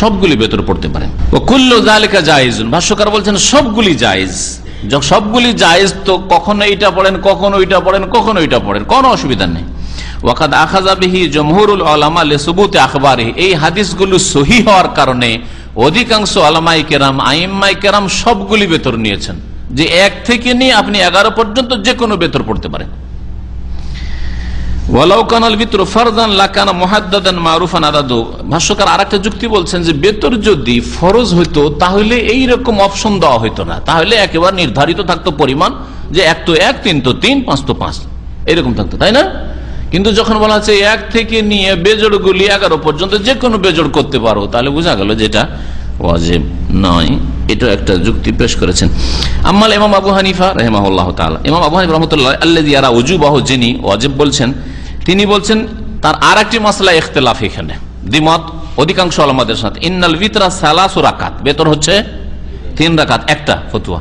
সবগুলি বেতর পড়তে পারেন। ও কুল্ল জালিকা জায়েজ ভাষ্যকার বলছেন, সবগুলি জায়েজ সবগুলি জায়েজ তো কখনো এইটা পড়েন, কখনো ওইটা পড়েন, কখনো ওইটা পড়েন, কোনো অসুবিধা নেই। ওয়াকাদ আখাজাবিহি জমহুরুল আলামা লেসুবুতে আখবারে এই হাদিসগুলো সহি হওয়ার কারণে অধিকাংশ আলামাই কেরাম আইম্মাই কেরাম সবগুলি বেতর নিয়েছেন। যে এক থেকে নিয়ে আপনি এগারো পর্যন্ত যে কোনো বেতর পড়তে পারেন। ভাষ্যকার যুক্তি বলছেন যে, বেতর যদি ফরজ হইতো, তাহলে অপশন দেওয়া না। তাহলে একেবারে নির্ধারিত থাকতো পরিমাণ যে এক তো এক, তিন তো তিন, পাঁচ তো পাঁচ। এরকম থাকতো, তাই না? কিন্তু যখন বলা হচ্ছে এক থেকে নিয়ে বেজোড় গুলি এগারো পর্যন্ত যে কোনো বেজোড় করতে পারো, তাহলে বোঝা গেল যেটা ওয়াজেব নয়। এটা একটা যুক্তি পেশ করেছেন। আম্মাল ইমাম আবু হানিফা তাআলা। ইমাম আবু হানিফা রহমতুল্লাহ আল্লাহ যিনি ওয়াজেব বলছেন তিনি বলছেন, তার আর একটি মশলা ইখতলাফ এখানে, দ্বিমত, অধিকাংশ আলমাদের সাথে। ইন্নাল বিতরা ও রাকাত, বেতর হচ্ছে তিন রাকাত, একটা ফতুয়া।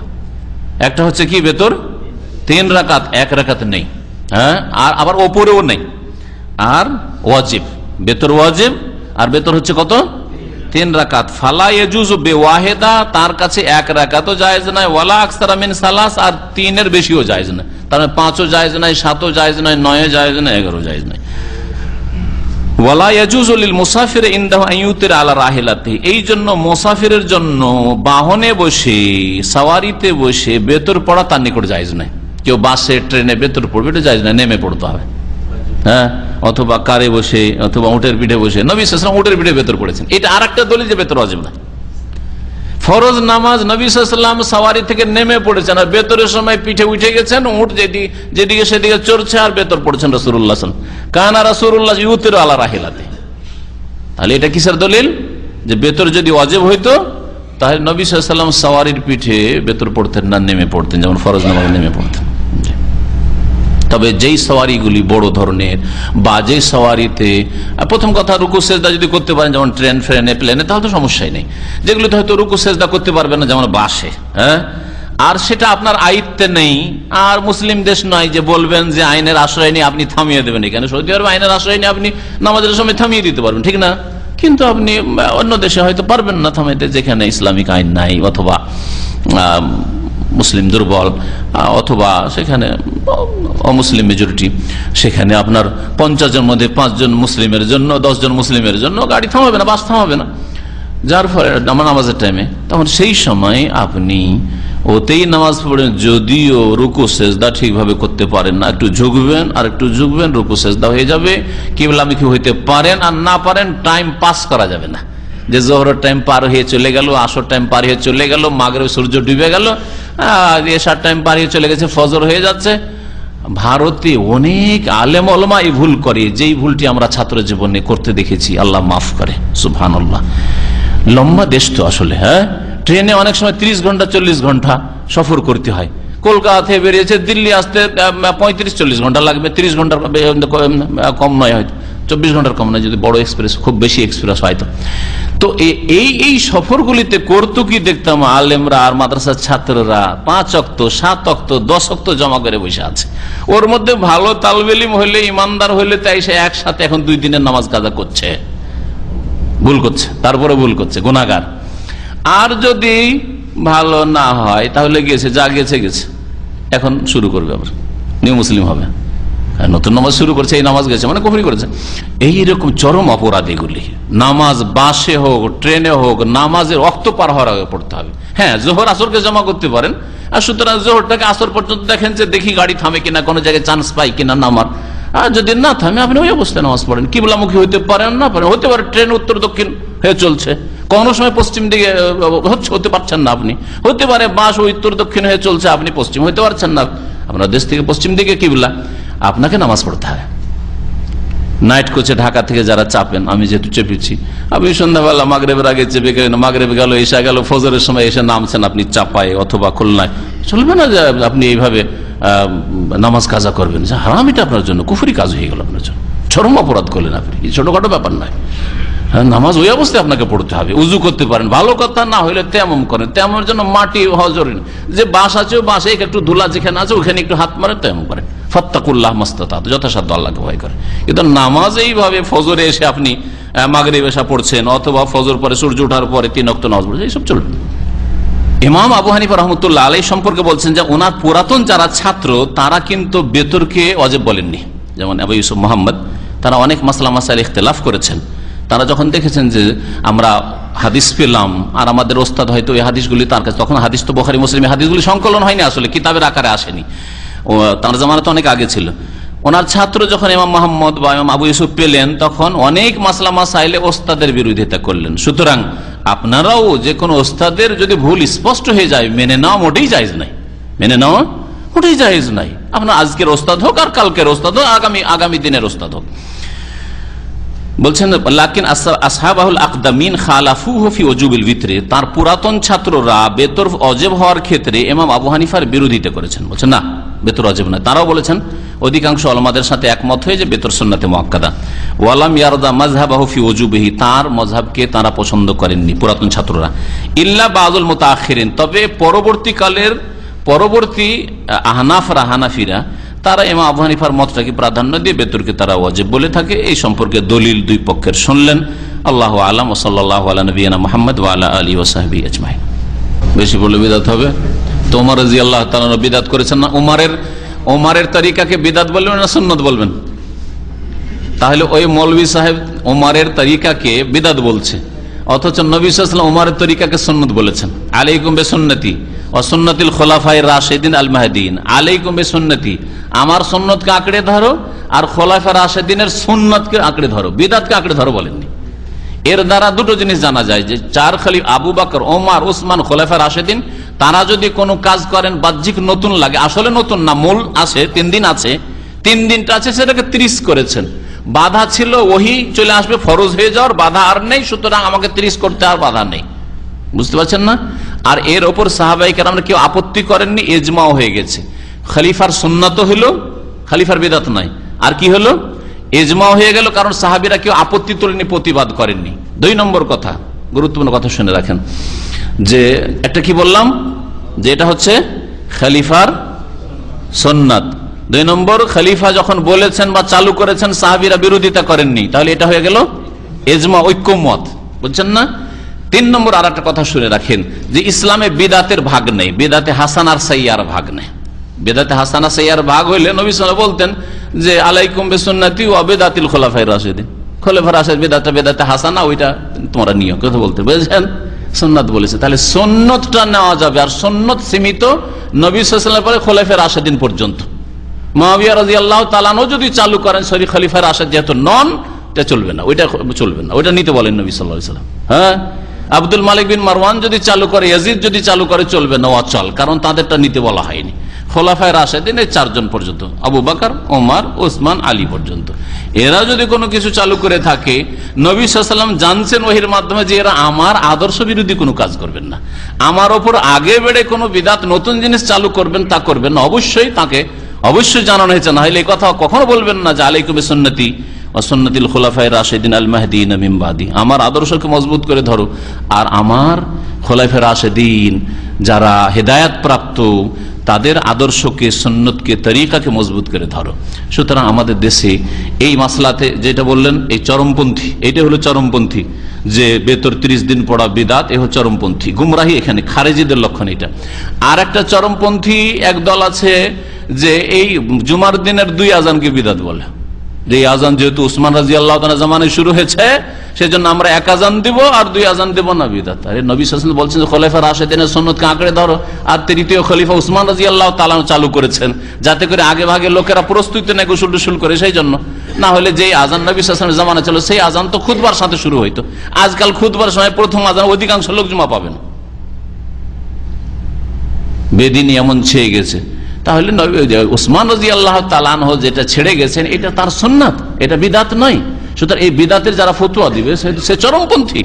একটা হচ্ছে কি বেতর? তিন রাকাত, এক রাকাত নেই। হ্যাঁ আর আবার ওপরেও নেই। আর ওয়াজিব, বেতর ওয়াজিব, আর বেতর হচ্ছে কত? তিন রাকাত। ফালা এজুজ বে ওয়াহেদা তার কাছে এক রাকাতও জায়েজ নাই, ওয়ালা আকসারা মিন সালাস, আর তিনের বেশিও জায়েজ নাই। তার মানে পাঁচও জায়জ নাই, সাতও জায়জ নাই, নয় জায়েজ নাই, এগারো জায়জ নাই। এই জন্য মুসাফিরের জন্য বাহনে বসে, সাওয়ারিতে বসে পড়া তার নিকট জায়েজ কেউ বাসে, ট্রেনে পড়বে নেমে পড়তে হবে। হ্যাঁ? অথবা কারে বসে, অথবা উটের পিঠে বসে। নবী উটের পিঠে বেতর পড়েছেন এটা আর একটা দলিল যে বেতর অজেব না। ফরজ নামাজ নবীলাম সাওয়ারি থেকে নেমে পড়েছেন আর বেতরের সময় পিঠে উঠে গেছেন, উঠ যেদিকে যেদিকে সেদিকে চড়ছে আর বেতর পড়েছেন রসুল্লাহ কানা রসুল্লাহ ইউতের আলা রাহিলাতে। তাহলে এটা কিসের দলিল? যে বেতর যদি অজেব হইতো, তাহলে নবী সাল্লাম সাওয়ারির পিঠে বেতর পড়তেন না, নেমে পড়তেন, যেমন ফরজ নামাজ নেমে পড়তেন। তবে যেই সওয়ারিগুলি বড় ধরনের বা যেই সওয়ারিতে প্রথম কথা রুকু সেজদা যদি করতে পারেন, যেমন ট্রেন, ফ্রেনে, প্লেনে, তাহলে তো সমস্যাই নেই। যেগুলোতে হয়তো রুকু সেজদা করতে পারবেন না, যেমন বাসে হ্যাঁ? আর সেটা আপনার আয়ত্তে নেই। আর মুসলিম দেশ নয় যে বলবেন যে আইনের আশ্রয় নিয়ে আপনি থামিয়ে দেবেন এখানে। সৌদি আরব আইনের আশ্রয় নিয়ে আপনি নামাজের সময় থামিয়ে দিতে পারবেন, ঠিক না? কিন্তু আপনি অন্য দেশে হয়তো পারবেন না থামাইতে, যেখানে ইসলামিক আইন নাই অথবা মুসলিম দুর্বল অথবা সেখানে অমুসলিম মেজরিটি সেখানে আপনার পঞ্চাশ জন মধ্যে পাঁচজন মুসলিমের জন্য জন মুসলিমের জন্য গাড়ি থামাবে না, বাস থামাবে না। যার ফলে নামাজের টাইমে তখন সেই সময় আপনি ওতেই নামাজ পড়েন, যদিও রুকু, সেজদা ঠিকভাবে করতে পারেন না। একটু ঝুঁকবেন, আর একটু ঝুঁকবেন, রুকু, সেজদা হয়ে যাবে। কিবলামুখী হইতে পারেন আর না পারেন টাইম পাস করা যাবে না। যে জোহরের টাইম পার হয়ে চলে গেল, আসর টাইম পার হয়ে চলে গেল মাগরে সূর্য ডুবে গেল এসার টাইম পার হয়ে চলে গেছে, ফজর হয়ে যাচ্ছে। ভারতে অনেক আলেম অলমা এই ভুল করে, যেই ভুলটি আমরা ছাত্র জীবনে করতে দেখেছি, আল্লাহ মাফ করে আল্লাহ লম্বা দেশ তো আসলে হ্যাঁ? ট্রেনে অনেক সময় ৩০ ঘণ্টা, চল্লিশ ঘণ্টা সফর করতে হয়। কলকাতা থেকে বেরিয়েছে, দিল্লি আসতে পঁয়ত্রিশ, চল্লিশ ঘণ্টা লাগবে ৩০ ঘণ্টার বে- কম নয় হয়তো। চব্বিশ ঘণ্টার কম নয়, যদি বড় এক্সপ্রেস খুব বেশি এক্সপ্রেস হয়তো তো। এ- এই এই সফরগুলিতে করতো কি দেখতাম? আলেমরা আর মাদ্রাসার ছাত্ররা পাঁচ অক্ত, সাত অক্ত, দশ অক্ত জমা করে বসে আছে। ওর মধ্যে ভালো তালবেলিম হইলে, ইমানদার হইলে, তাই সে একসাথে এখন দুই দিনের নামাজ কাজা করছে। ভুল করছে, তারপরে ভুল করছে গুণাগার আর যদি ভালো না হয়, তাহলে গেছে, যা গেছে গেছে। এখন শুরু করবে আবার। নিউ মুসলিম হবে। নতুন নামাজ শুরু করছে, এই নামাজ গেছে মানে কফরি করেছে। এইরকম চরম অপরাধ এগুলি নামাজ বাসে হোক, ট্রেনে হোক, নামাজের রক্ত পার হওয়ার আগে পড়তে হবে। হ্যাঁ জোহর আসরকে জমা করতে পারেন, আর সুতরাং জোহরটাকে আসর পর্যন্ত দেখেন যে দেখি গাড়ি থামে কিনা, কোনো জায়গায় চান্স পাই কিনা নামার। আর যদি না থামে, আপনি ওই অবস্থায় নামাজ পড়েন। কিবলামুখী হইতে পারেন না, পারেন। হতে পারে ট্রেন উত্তর দক্ষিণ হয়ে চলছে। কোনো সময় পশ্চিম দিকে হচ্ছে, হতে পারছেন না আপনি। হতে পারে বাস উত্তর দক্ষিণ হয়ে চলছে, আপনি পশ্চিম হইতে পারছেন না। আপনার দেশ থেকে পশ্চিম দিকে কিবলা। আপনাকে নামাজ পড়তে হয়। নাইট কোচে ঢাকা থেকে যারা চাপেন আমি যেহেতু চেপেছি আপনি সন্ধ্যাবেলা মাগরেবের আগে চেপে গেলেন মাগরেবে গেল এসে গেল ফজরের সময় এসে নামছেন আপনি চাপায় অথবা খুলনায়। চলবে না যে আপনি এইভাবে নামাজ কাজা করবেন। যে হারাম এটা আপনার জন্য কুফুরি কাজ হয়ে গেল আপনার জন্য। চরম অপরাধ করলেন আপনি। ছোটখাটো ব্যাপার নয়। হ্যাঁ, নামাজ ওই অবস্থায় আপনাকে পড়তে হবে। উজু করতে পারেন। ভালো কথা না হইলে তেমন করেন। তেমন জন্য মাটি হওয়া জরুরি যে বাঁশ আছে বাসে একটু ধুলা যেখানে আছে ওখানে একটু হাত মারে তেমন করেন। ফত্তাকুল্লাহ মস্তাত যথাসাধ্য আল্লাহকে ভয় করে। কিন্তু নামাজ এইভাবে ফজরে এসে আপনি মাগরে বেশা পড়ছেন, অথবা ফজর পরে সূর্য ওঠার পরে তিন অক্ত নামাজ পড়ছেন, এইসব চলবে ইমাম আবু হানিফা রহমতুল্লাহ আলাই সম্পর্কে বলছেন যে, ওনার পুরাতন যারা ছাত্র, তারা কিন্তু বেতরকে অজেব বলেননি। যেমন আবু ইউসুফ মোহাম্মদ, তারা অনেক মাসলা মাসাইল ইখতলাফ করেছেন। তারা যখন দেখেছেন যে, আমরা হাদিস পেলাম, আর আমাদের ওস্তাদ হয়তো এই হাদিসগুলি তার কাছে, তখন হাদিস তো বখারি, মুসলিম হাদিসগুলি সংকলন হয়নি আসলে, কিতাবের আকারে আসেনি। তার জামানা তো অনেক আগে ছিল। ওনার ছাত্র যখন ইমাম মোহাম্মদ বা ইমাম আবু ইউসুফ পেলেন, তখন অনেক মাসলা মাসাইলে ওস্তাদের বিরোধিতা করলেন। সুতরাং আপনারাও যে কোনো ওস্তাদের যদি ভুল স্পষ্ট হয়ে যায়, মেনে নেওয়া মোটেই জায়জ নাই। মেনে নেওয়া মোটেই জায়েজ নাই। আপনার আজকের ওস্তাদ হোক আর কালকের ওস্তাদ হোক, আগামী আগামী দিনের ওস্তাদ হোক। বলছেন, লাকিন আসহাবাহুল আকদামিন খালাফু হফি অজুবিল ভিতরে। তার পুরাতন ছাত্ররা বেতর অজেব হওয়ার ক্ষেত্রে এমাম আবু হানিফার বিরোধিতা করেছেন। বলছেন, না। বেতর অজেব নয়। তারাও বলেছেন, অধিকাংশ আলমাদের সাথে একমত হয়ে যে বেতর সন্নাতে মোয়াক্কাদা ওয়ালাম ইয়ারদা মাজহাবাহু ফি অজুবিহি তার মজহাবকে তারা পছন্দ করেননি, পুরাতন ছাত্ররা। ইল্লা বাজুল মোতাখিরিন তবে পরবর্তীকালের, পরবর্তী আহনাফরা, হানাফিরা, তারা এমা আবু মতটাকে প্রাধান্য দিয়ে বেতরকে তারা ওয়াজেব বলে থাকে। এই সম্পর্কে দলিল দুই পক্ষের শুনলেন। আল্লাহ আলম ওসল্লাহ আলা নবীনা মোহাম্মদ ওয়ালা আলী ওসাহাবি আজমাই বেশি বলে বিদাত হবে। তো উমার রাজি আল্লাহ তালা বিদাত করেছেন না? উমারের ওমারের তরিকাকে বিদাত বলবেন না সুন্নত বলবেন? তাহলে ওই মৌলবী সাহেব ওমারের তরিকাকে বিদাত বলছে। অথচ নবী সাল্লাম ওমারের তরিকাকে সুন্নত বলেছেন। আলাইকুম বে সুন্নতি অসুন্নতিল খোলাফাই রাশেদিন আল মাহদিন। আলাইকুম বে সুন্নতি আমার সুন্নতকে আঁকড়ে ধরো আর খোলাফা রাশেদিনের সুন্নতকে আঁকড়ে ধরো। বিদাতকে আঁকড়ে ধরো বলেননি। এর দ্বারা দুটো জিনিস জানা যায় যে, চার খালি আবু বাকর ওমার উসমান, খোলাফা রাশেদিন তারা যদি কোনো কাজ করেন, বাহ্যিক নতুন লাগে, আসলে নতুন না, মূল আছে, তিন দিন আছে, তিন দিনটা আছে, সেটাকে ত্রিশ করেছেন। বাধা ছিল, ওহি চলে আসবে, ফরজ হয়ে যাওয়ার বাধা আর নেই, সুতরাং আমাকে ত্রিশ করতে আর বাধা নেই। বুঝতে পারছেন না? আর এর ওপর সাহাবাহিকের আমরা কেউ আপত্তি করেননি, এজমাও হয়ে গেছে। খলিফার সুন্নত হলো, খালিফার বেদাত নাই আর কি হলো? এজমাও হয়ে গেল, কারণ সাহাবিরা কেউ আপত্তি তোলেনি, প্রতিবাদ করেননি। দুই নম্বর কথা গুরুত্বপূর্ণ কথা শুনে রাখেন। যে একটা কি বললাম? যে এটা হচ্ছে খালিফার সন্ন্যাত দুই নম্বর, খালিফা যখন বলেছেন বা চালু করেছেন, সাহাবিরা বিরোধিতা করেননি। তাহলে এটা হয়ে গেল এজমা ঐক্যমত। বুঝছেন না? তিন নম্বর আর একটা কথা শুনে রাখেন যে ইসলামে বিদাতের ভাগ নেই। বেদাতে হাসান আর সাইয়ার ভাগ নেই। বেদাতে হাসান আর সাইয়ার ভাগ হইলে নবী বলতেন যে, আলাইকুম বেসুন্নাতি ও বেদাতিল খোলাফাই রাশেদিন। খোলাফা রাশেদ বেদাতে বেদাতে হাসানা, ওইটা তোমরা নিও, কথা বলতে। বুঝেছেন? সন্ন্যত বলেছে। তাহলে সন্ন্যতটা নেওয়া যাবে, আর সন্ন্যত সীমিত নবী সাল্লাল্লাহু পরে খোলাফের রাশেদিন পর্যন্ত। মহাবিয়া রাজি আল্লাহ তালানো যদি চালু করেন শরী খলিফার আসাদ যেহেতু নন, এটা চলবে না, ওইটা চলবে না, ওইটা নিতে বলেন নবী সাল্লাহ সাল্লাম হ্যাঁ? আব্দুল মালিক বিন মারওয়ান যদি চালু করে, ইয়াজিদ যদি চালু করে, চলবে না, অচল, কারণ তাদেরটা নিতে বলা হয়নি। খোলাফায় রাশেদিন এই চারজন পর্যন্ত, আবু বাকার, ওমার, ওসমান, আলী পর্যন্ত। এরা যদি কোনো কিছু চালু করে থাকে, নবী সাল্লাম জানছেন ওহির মাধ্যমে যে এরা আমার আদর্শ বিরোধী কোনো কাজ করবেন না। আমার ওপর আগে বেড়ে কোনো বিদাত নতুন জিনিস চালু করবেন তা করবেন অবশ্যই তাকে অবশ্যই জানানো হয়েছে। না হলে এই কথা কখনো বলবেন না যে, আলাইকুমে সন্নতি অসন্নতিল খোলাফাই রাশেদিন আল মাহদিন আমার আদর্শকে মজবুত করে ধরো। আর আমার খোলাফে রাশেদিন যারা হেদায়াত প্রাপ্ত তাদের আদর্শকে সন্ন্যতকে তরিকাকে মজবুত করে ধরো। সুতরাং আমাদের দেশে এই মাসলাতে যেটা বললেন, এই চরমপন্থী এটা হলো চরমপন্থী। যে বেতর ত্রিশ দিন পড়া বিদাত, এ হচ্ছে চরমপন্থী। গুমরাহি এখানে, খারেজিদের লক্ষণ এটা। আর একটা চরমপন্থী এক দল আছে যে এই জুমার দিনের দুই আজানকে বিদাত বলে। যে আজান যেহেতু উসমান রাজি আল্লাহ জামানে শুরু হয়েছে, সেজন্য আমরা এক আজান দিব আর দুই আজান দেব না বিদাত আরে নবী হাসান বলছেন খলিফা রাশেদিনের সন্ন্যতকে আঁকড়ে ধরো। আর তৃতীয় খলিফা উসমান রাজি আল্লাহ তালাম চালু করেছেন, যাতে করে আগে ভাগে লোকেরা প্রস্তুতি নেয়, গোসল টুসুল করে, সেই জন্য। না হলে যে আজান নবী হাসানের জামানা ছিল সেই আজান তো খুদবার সাথে শুরু হইতো। আজকাল খুদবার সময় প্রথম আজান অধিকাংশ লোক জমা পাবেন বেদিন এমন ছেয়ে গেছে। তাহলে উসমান রাজি আল্লাহ তালানহ যেটা ছেড়ে গেছেন, এটা তার সন্ন্যাত এটা বিদাত নয়। সুতরাং এই বিদাতের যারা ফতুয়া দিবে, সে চরমপন্থী।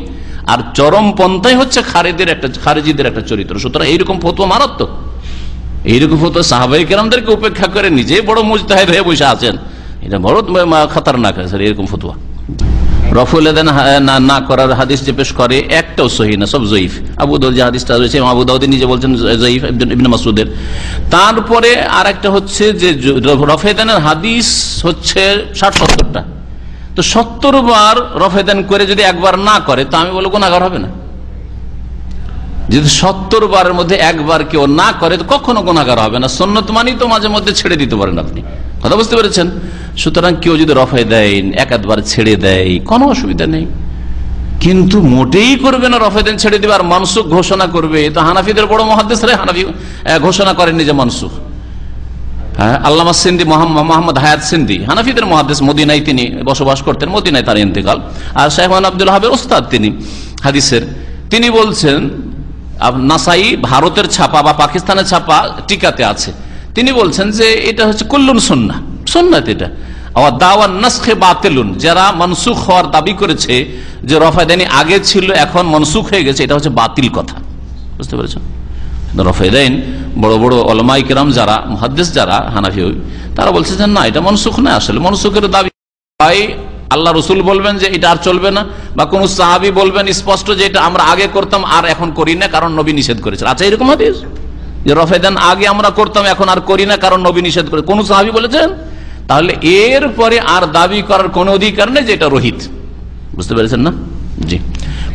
আর চরমপন্থাই হচ্ছে খারেদের একটা খারেজিদের একটা চরিত্র। সুতরাং এইরকম ফতুয়া মারাত্মক। এইরকম ফতুয়া সাহাবাই কেরামদেরকে উপেক্ষা করে নিজেই বড় মুজতাহেদ হয়ে বসে আছেন। এটা বড় খতরনাক এরকম ফতুয়া। রফুল না করার হাদিস যে পেশ করে, একটাও সহি না, সব জয়ীফ। আবু দাউদ যে হাদিসটা রয়েছে আবু দাউদ নিজে বলছেন জয়ীফ, ইবনে মাসুদের তারপরে আর একটা হচ্ছে যে রফেদানের হাদিস হচ্ছে ষাট, সত্তরটা। তো সত্তর বার রফেদান করে যদি একবার না করে, তো আমি বলব গুণাগার হবে না। যদি সত্তর বারের মধ্যে একবার কেউ না করে, তো কখনো গুণাগার হবে না। সন্ন্যত মানি তো মাঝে মধ্যে ছেড়ে দিতে পারেন আপনি। কথা বুঝতে পেরেছেন? সুতরাং কেউ যদি রফায় দেয় এক আধবার ছেড়ে দেয়, কোনো অসুবিধা নেই। কিন্তু মোটেই করবে না রফেদিন ছেড়ে দিবে, আর মানসুখ ঘোষণা করবে। তো হানাফিদের বড় মহাদেশ রে, হানাফি ঘোষণা করেননি যে মানসুখ। হ্যাঁ আল্লামা সিন্দি মোহাম্মদ হায়াত সিন্দি, হানাফিদের মহাদেশ মদিনায় তিনি বসবাস করতেন, মদিনায় তার ইন্তেকাল। আর শাহমান আব্দুল হাবের ওস্তাদ তিনি, হাদিসের। তিনি বলছেন নাসাই ভারতের ছাপা বা পাকিস্তানের ছাপা টিকাতে আছে। তিনি বলছেন যে এটা হচ্ছে কুল্লুন সন্না সন্ন্যাত এটা। আবার দাওয়ান নাসখে বাতেলুন। যারা মনসুখ হওয়ার দাবি করেছে যে রফায়দানি আগে ছিল, এখন মনসুখ হয়ে গেছে, এটা হচ্ছে বাতিল কথা। বুঝতে পেরেছেন? রফেদাইন বড় বড় অলমাই কেরাম যারা মহাদ্দেশ যারা, হানাফি তারা বলছে যে না, এটা মনসুখ না আসলে। মনসুখের দাবি আল্লাহ রসুল বলবেন যে এটা আর চলবে না, বা কোন সাহাবি বলবেন স্পষ্ট যে এটা আমরা আগে করতাম, আর এখন করি না, কারণ নবী নিষেধ করেছে আচ্ছা এরকম হাদিস? যে রফেদান আগে আমরা করতাম, এখন আর করি না, কারণ নবী নিষেধ করে। কোন সাহাবি বলেছেন? তাহলে এর পরে আর দাবি করার কোন অধিকার নেই যে এটা রোহিত। বুঝতে পেরেছেন না? জি।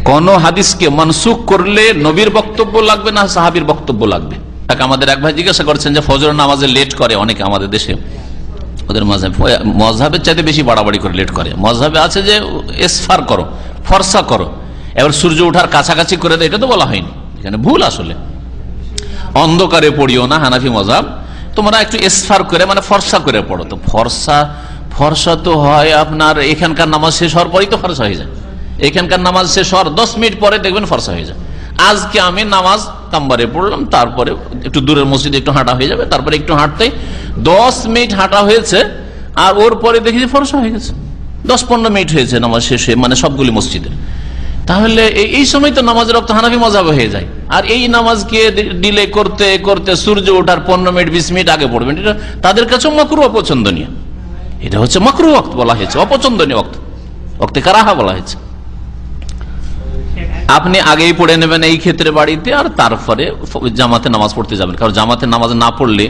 কোন হাদিসকে মনসুখ করলে নবীর বক্তব্য লাগবে না সাহাবির বক্তব্য লাগবে? তাকে আমাদের এক ভাই জিজ্ঞাসা করছেন যে ফজর নামাজে লেট করে অনেকে আমাদের দেশে। ওদের মাঝে মজাবের চাইতে বেশি বাড়াবাড়ি করে লেট করে। মজাবে আছে যে এসফার করো, ফর্সা করো। এবার সূর্য ওঠার কাছাকাছি করে দেয়, এটা তো বলা হয়নি। এখানে ভুল আসলে। অন্ধকারে পড়িও না, হানাফি মজাব। তোমরা একটু এসফার করে মানে ফর্সা করে পড়ো। তো ফর্সা ফর্সা তো হয় আপনার এখানকার নামাজ শেষ হওয়ার পরেই তো ফর্সা হয়ে যায়। এখানকার নামাজ শেষ হওয়ার দশ মিনিট পরে দেখবেন ফর্সা হয়ে যায়। আজকে আমি নামাজ কাম্বারে পড়লাম, তারপরে একটু দূরের মসজিদে একটু হাঁটা হয়ে যাবে, তারপরে একটু হাঁটতে দশ মিনিট হাঁটা হয়েছে, আর ওর পরে দেখি যে ফর্সা হয়ে গেছে। দশ পনেরো মিনিট হয়েছে নামাজ শেষ মানে সবগুলি মসজিদে তাহলে এই- সময় তো নামাজ রক্ত হানাফি মজাব হয়ে যায়। আর এই নামাজকে ডিলে করতে করতে সূর্য ওঠার পনেরো মিনিট, বিশ মিনিট আগে পড়বেন। এটা তাদের কাছে মকরু অপছন্দনীয়। এটা হচ্ছে মকরু অক্ত বলা হয়েছে, অপছন্দনীয় অক্ত অক্তে কারাহা বলা হয়েছে। আপনি আগেই পড়ে নেবেন এই ক্ষেত্রে বাড়িতে আর তারপরে জামাতে নামাজ পড়তে যাবেন। কারণ জামাতে নামাজ না পড়লে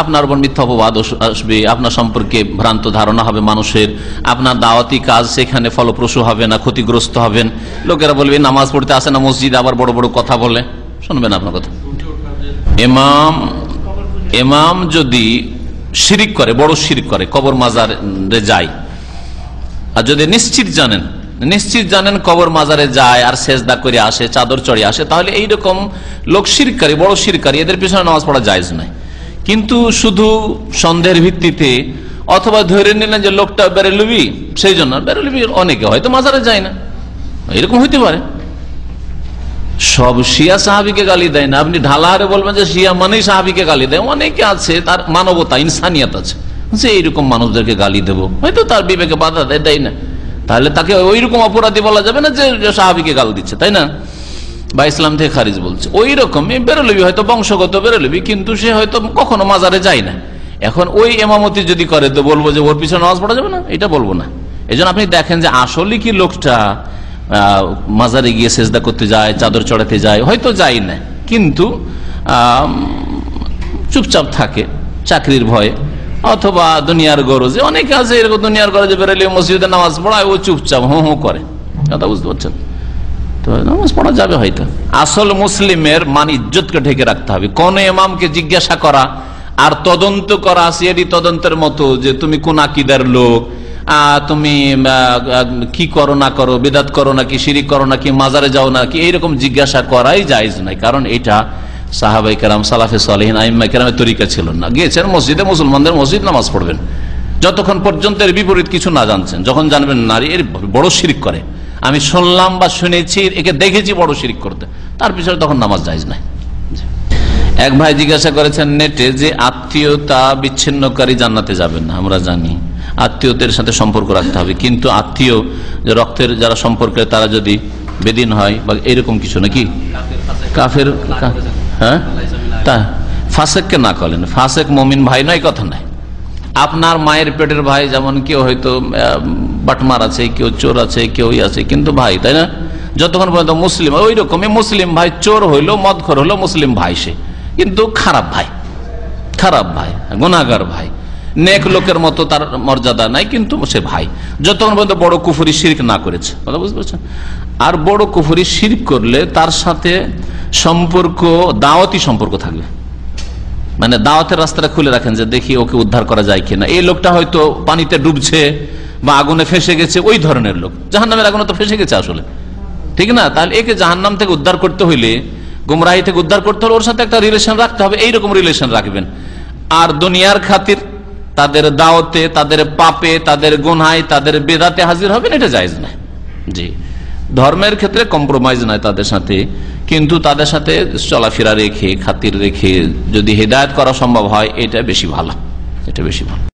আপনার উপর মিথ্যা অপবাদ আসবে, আপনার সম্পর্কে ভ্রান্ত ধারণা হবে মানুষের, আপনার দাওয়াতি কাজ সেখানে ফলপ্রসূ হবে না, ক্ষতিগ্রস্ত হবেন। লোকেরা বলবে, নামাজ পড়তে আসে না, মসজিদ আবার বড় বড় কথা বলে। শুনবেন আপনার কথা। এমাম এমাম যদি শিরিক করে, বড় শিরিক করে, কবর মাজারে যায়, আর যদি নিশ্চিত জানেন নিশ্চিত জানেন কবর মাজারে যায় আর সেজদা করে আসে, চাদর চড়ে আসে। তাহলে এইরকম লোক শিরকারী, বড় শিরকারী, এদের পিছনে নামাজ পড়া জায়জ নাই কিন্তু শুধু সন্দেহের ভিত্তিতে অথবা ধরে নিলেন যে লোকটা বেরেলুবি, সেই জন্য বেরেলুবি অনেকে হয়তো মাজারে যায় না। এরকম হইতে পারে। সব শিয়া সাহাবিকে গালি দেয় না। আপনি ঢালাহারে বলবেন যে শিয়া মানেই সাহাবিকে গালি দেয়। অনেকে আছে, তার মানবতা, ইনসানিয়ত আছে। যে এইরকম মানুষদেরকে গালি দেব। হয়তো তার বিবেকে বাধা দেয় দেয় না। তাহলে তাকে ওই রকম অপরাধী বলা যাবে না যে সাহাবিকে গাল দিচ্ছে, তাই না? বা ইসলাম থেকে খারিজ বলছে। ওই রকমই বেরোলবি, হয়তো বংশগত বেরোলবি, কিন্তু সে হয়তো কখনো মাজারে যায় না। এখন ওই এমামতি যদি করে তো বলব যে ওর পিছনে নামাজ পড়া যাবে না? এটা বলব না। এই আপনি দেখেন যে আসলে কি লোকটা মাজারে গিয়ে সেজদা করতে যায়, চাদর চড়াতে যায়, হয়তো যায় না। কিন্তু চুপচাপ থাকে, চাকরির ভয়ে। অথবা দুনিয়ার গরজে অনেকে আছে এরকম দুনিয়ার গরজে বেরোলে মসজিদে নামাজ পড়ায়, ও চুপচাপ হু হু করে। কথা বুঝতে পারছেন? নামাজ পড়া যাবে হয়তো। আসল মুসলিমের মান ইজ্জতকে ঢেকে রাখতে হবে। জিজ্ঞাসা করা আর তদন্ত করা তদন্তের মতো যে তুমি তুমি কি করো না করো, বেদাত করো নাকি শিরিক করো নাকি মাজারে যাও নাকি এইরকম জিজ্ঞাসা করাই জায়জ নাই কারণ এটা সাহাবাই কেরাম সালাফে সালেহিন আইম্মা কেরামের তরিকা ছিল না। গিয়েছেন মসজিদে মুসলমানদের মসজিদ নামাজ পড়বেন। যতক্ষণ পর্যন্ত এর বিপরীত কিছু না জানছেন যখন জানবেন নারী এর বড় শিরিক করে। আমি শুনলাম বা শুনেছি একে দেখেছি বড় শিরিক করতে। তার পিছনে তখন নামাজ যাইজ নাই। এক ভাই জিজ্ঞাসা করেছেন নেটে যে আত্মীয়তা বিচ্ছিন্নকারী জান্নাতে যাবেন না আমরা জানি। আত্মীয়দের সাথে সম্পর্ক রাখতে হবে কিন্তু আত্মীয় যে রক্তের যারা সম্পর্কে তারা যদি বেদিন হয় বা এরকম কিছু নাকি? কাফের হ্যাঁ? তা, ফাসেককে না করেন ফাসেক মমিন ভাই নয়, কথা নাই। আপনার মায়ের পেটের ভাই যেমন কেউ হয়তো বাটমার আছে, কেউ চোর আছে কেউ আছে, কিন্তু ভাই, তাই না? যতক্ষণ পর্যন্ত মুসলিম ওই রকমই মুসলিম ভাই, চোর হইল, মদখর হলো মুসলিম ভাই সে। কিন্তু খারাপ ভাই খারাপ ভাই গুণাগার ভাই। নেক লোকের মতো তার মর্যাদা নাই, কিন্তু সে ভাই। যতক্ষণ পর্যন্ত বড় কুফুরি শিরিক না করেছে। কথা বুঝতে পারছেন? আর বড় কুফুরি শিরিক করলে তার সাথে সম্পর্ক, দাওয়াতি সম্পর্ক থাকবে। মানে দাওয়াতের রাস্তাটা খুলে রাখেন যে দেখি ওকে উদ্ধার করা যায় কিনা। এই লোকটা হয়তো পানিতে ডুবছে বা আগুনে ফেসে গেছে, ওই ধরনের লোক। জাহান্নামের আগুনে তো ফেসে গেছে আসলে। ঠিক না? তাহলে একে জাহান্নাম থেকে উদ্ধার করতে হইলে, গুমরাহি থেকে উদ্ধার করতে হলে ওর সাথে একটা রিলেশন রাখতে হবে। এইরকম রিলেশন রাখবেন। আর দুনিয়ার খাতির তাদের দাওতে তাদের পাপে, তাদের গুনহায় তাদের বেদাতে হাজির হবেন, এটা জায়জ না জি। ধর্মের ক্ষেত্রে কম্প্রোমাইজ নয় তাদের সাথে, কিন্তু তাদের সাথে চলাফেরা রেখে, খাতির রেখে যদি হেদায়ত করা সম্ভব হয়, এটা বেশি ভালো। এটা বেশি ভালো।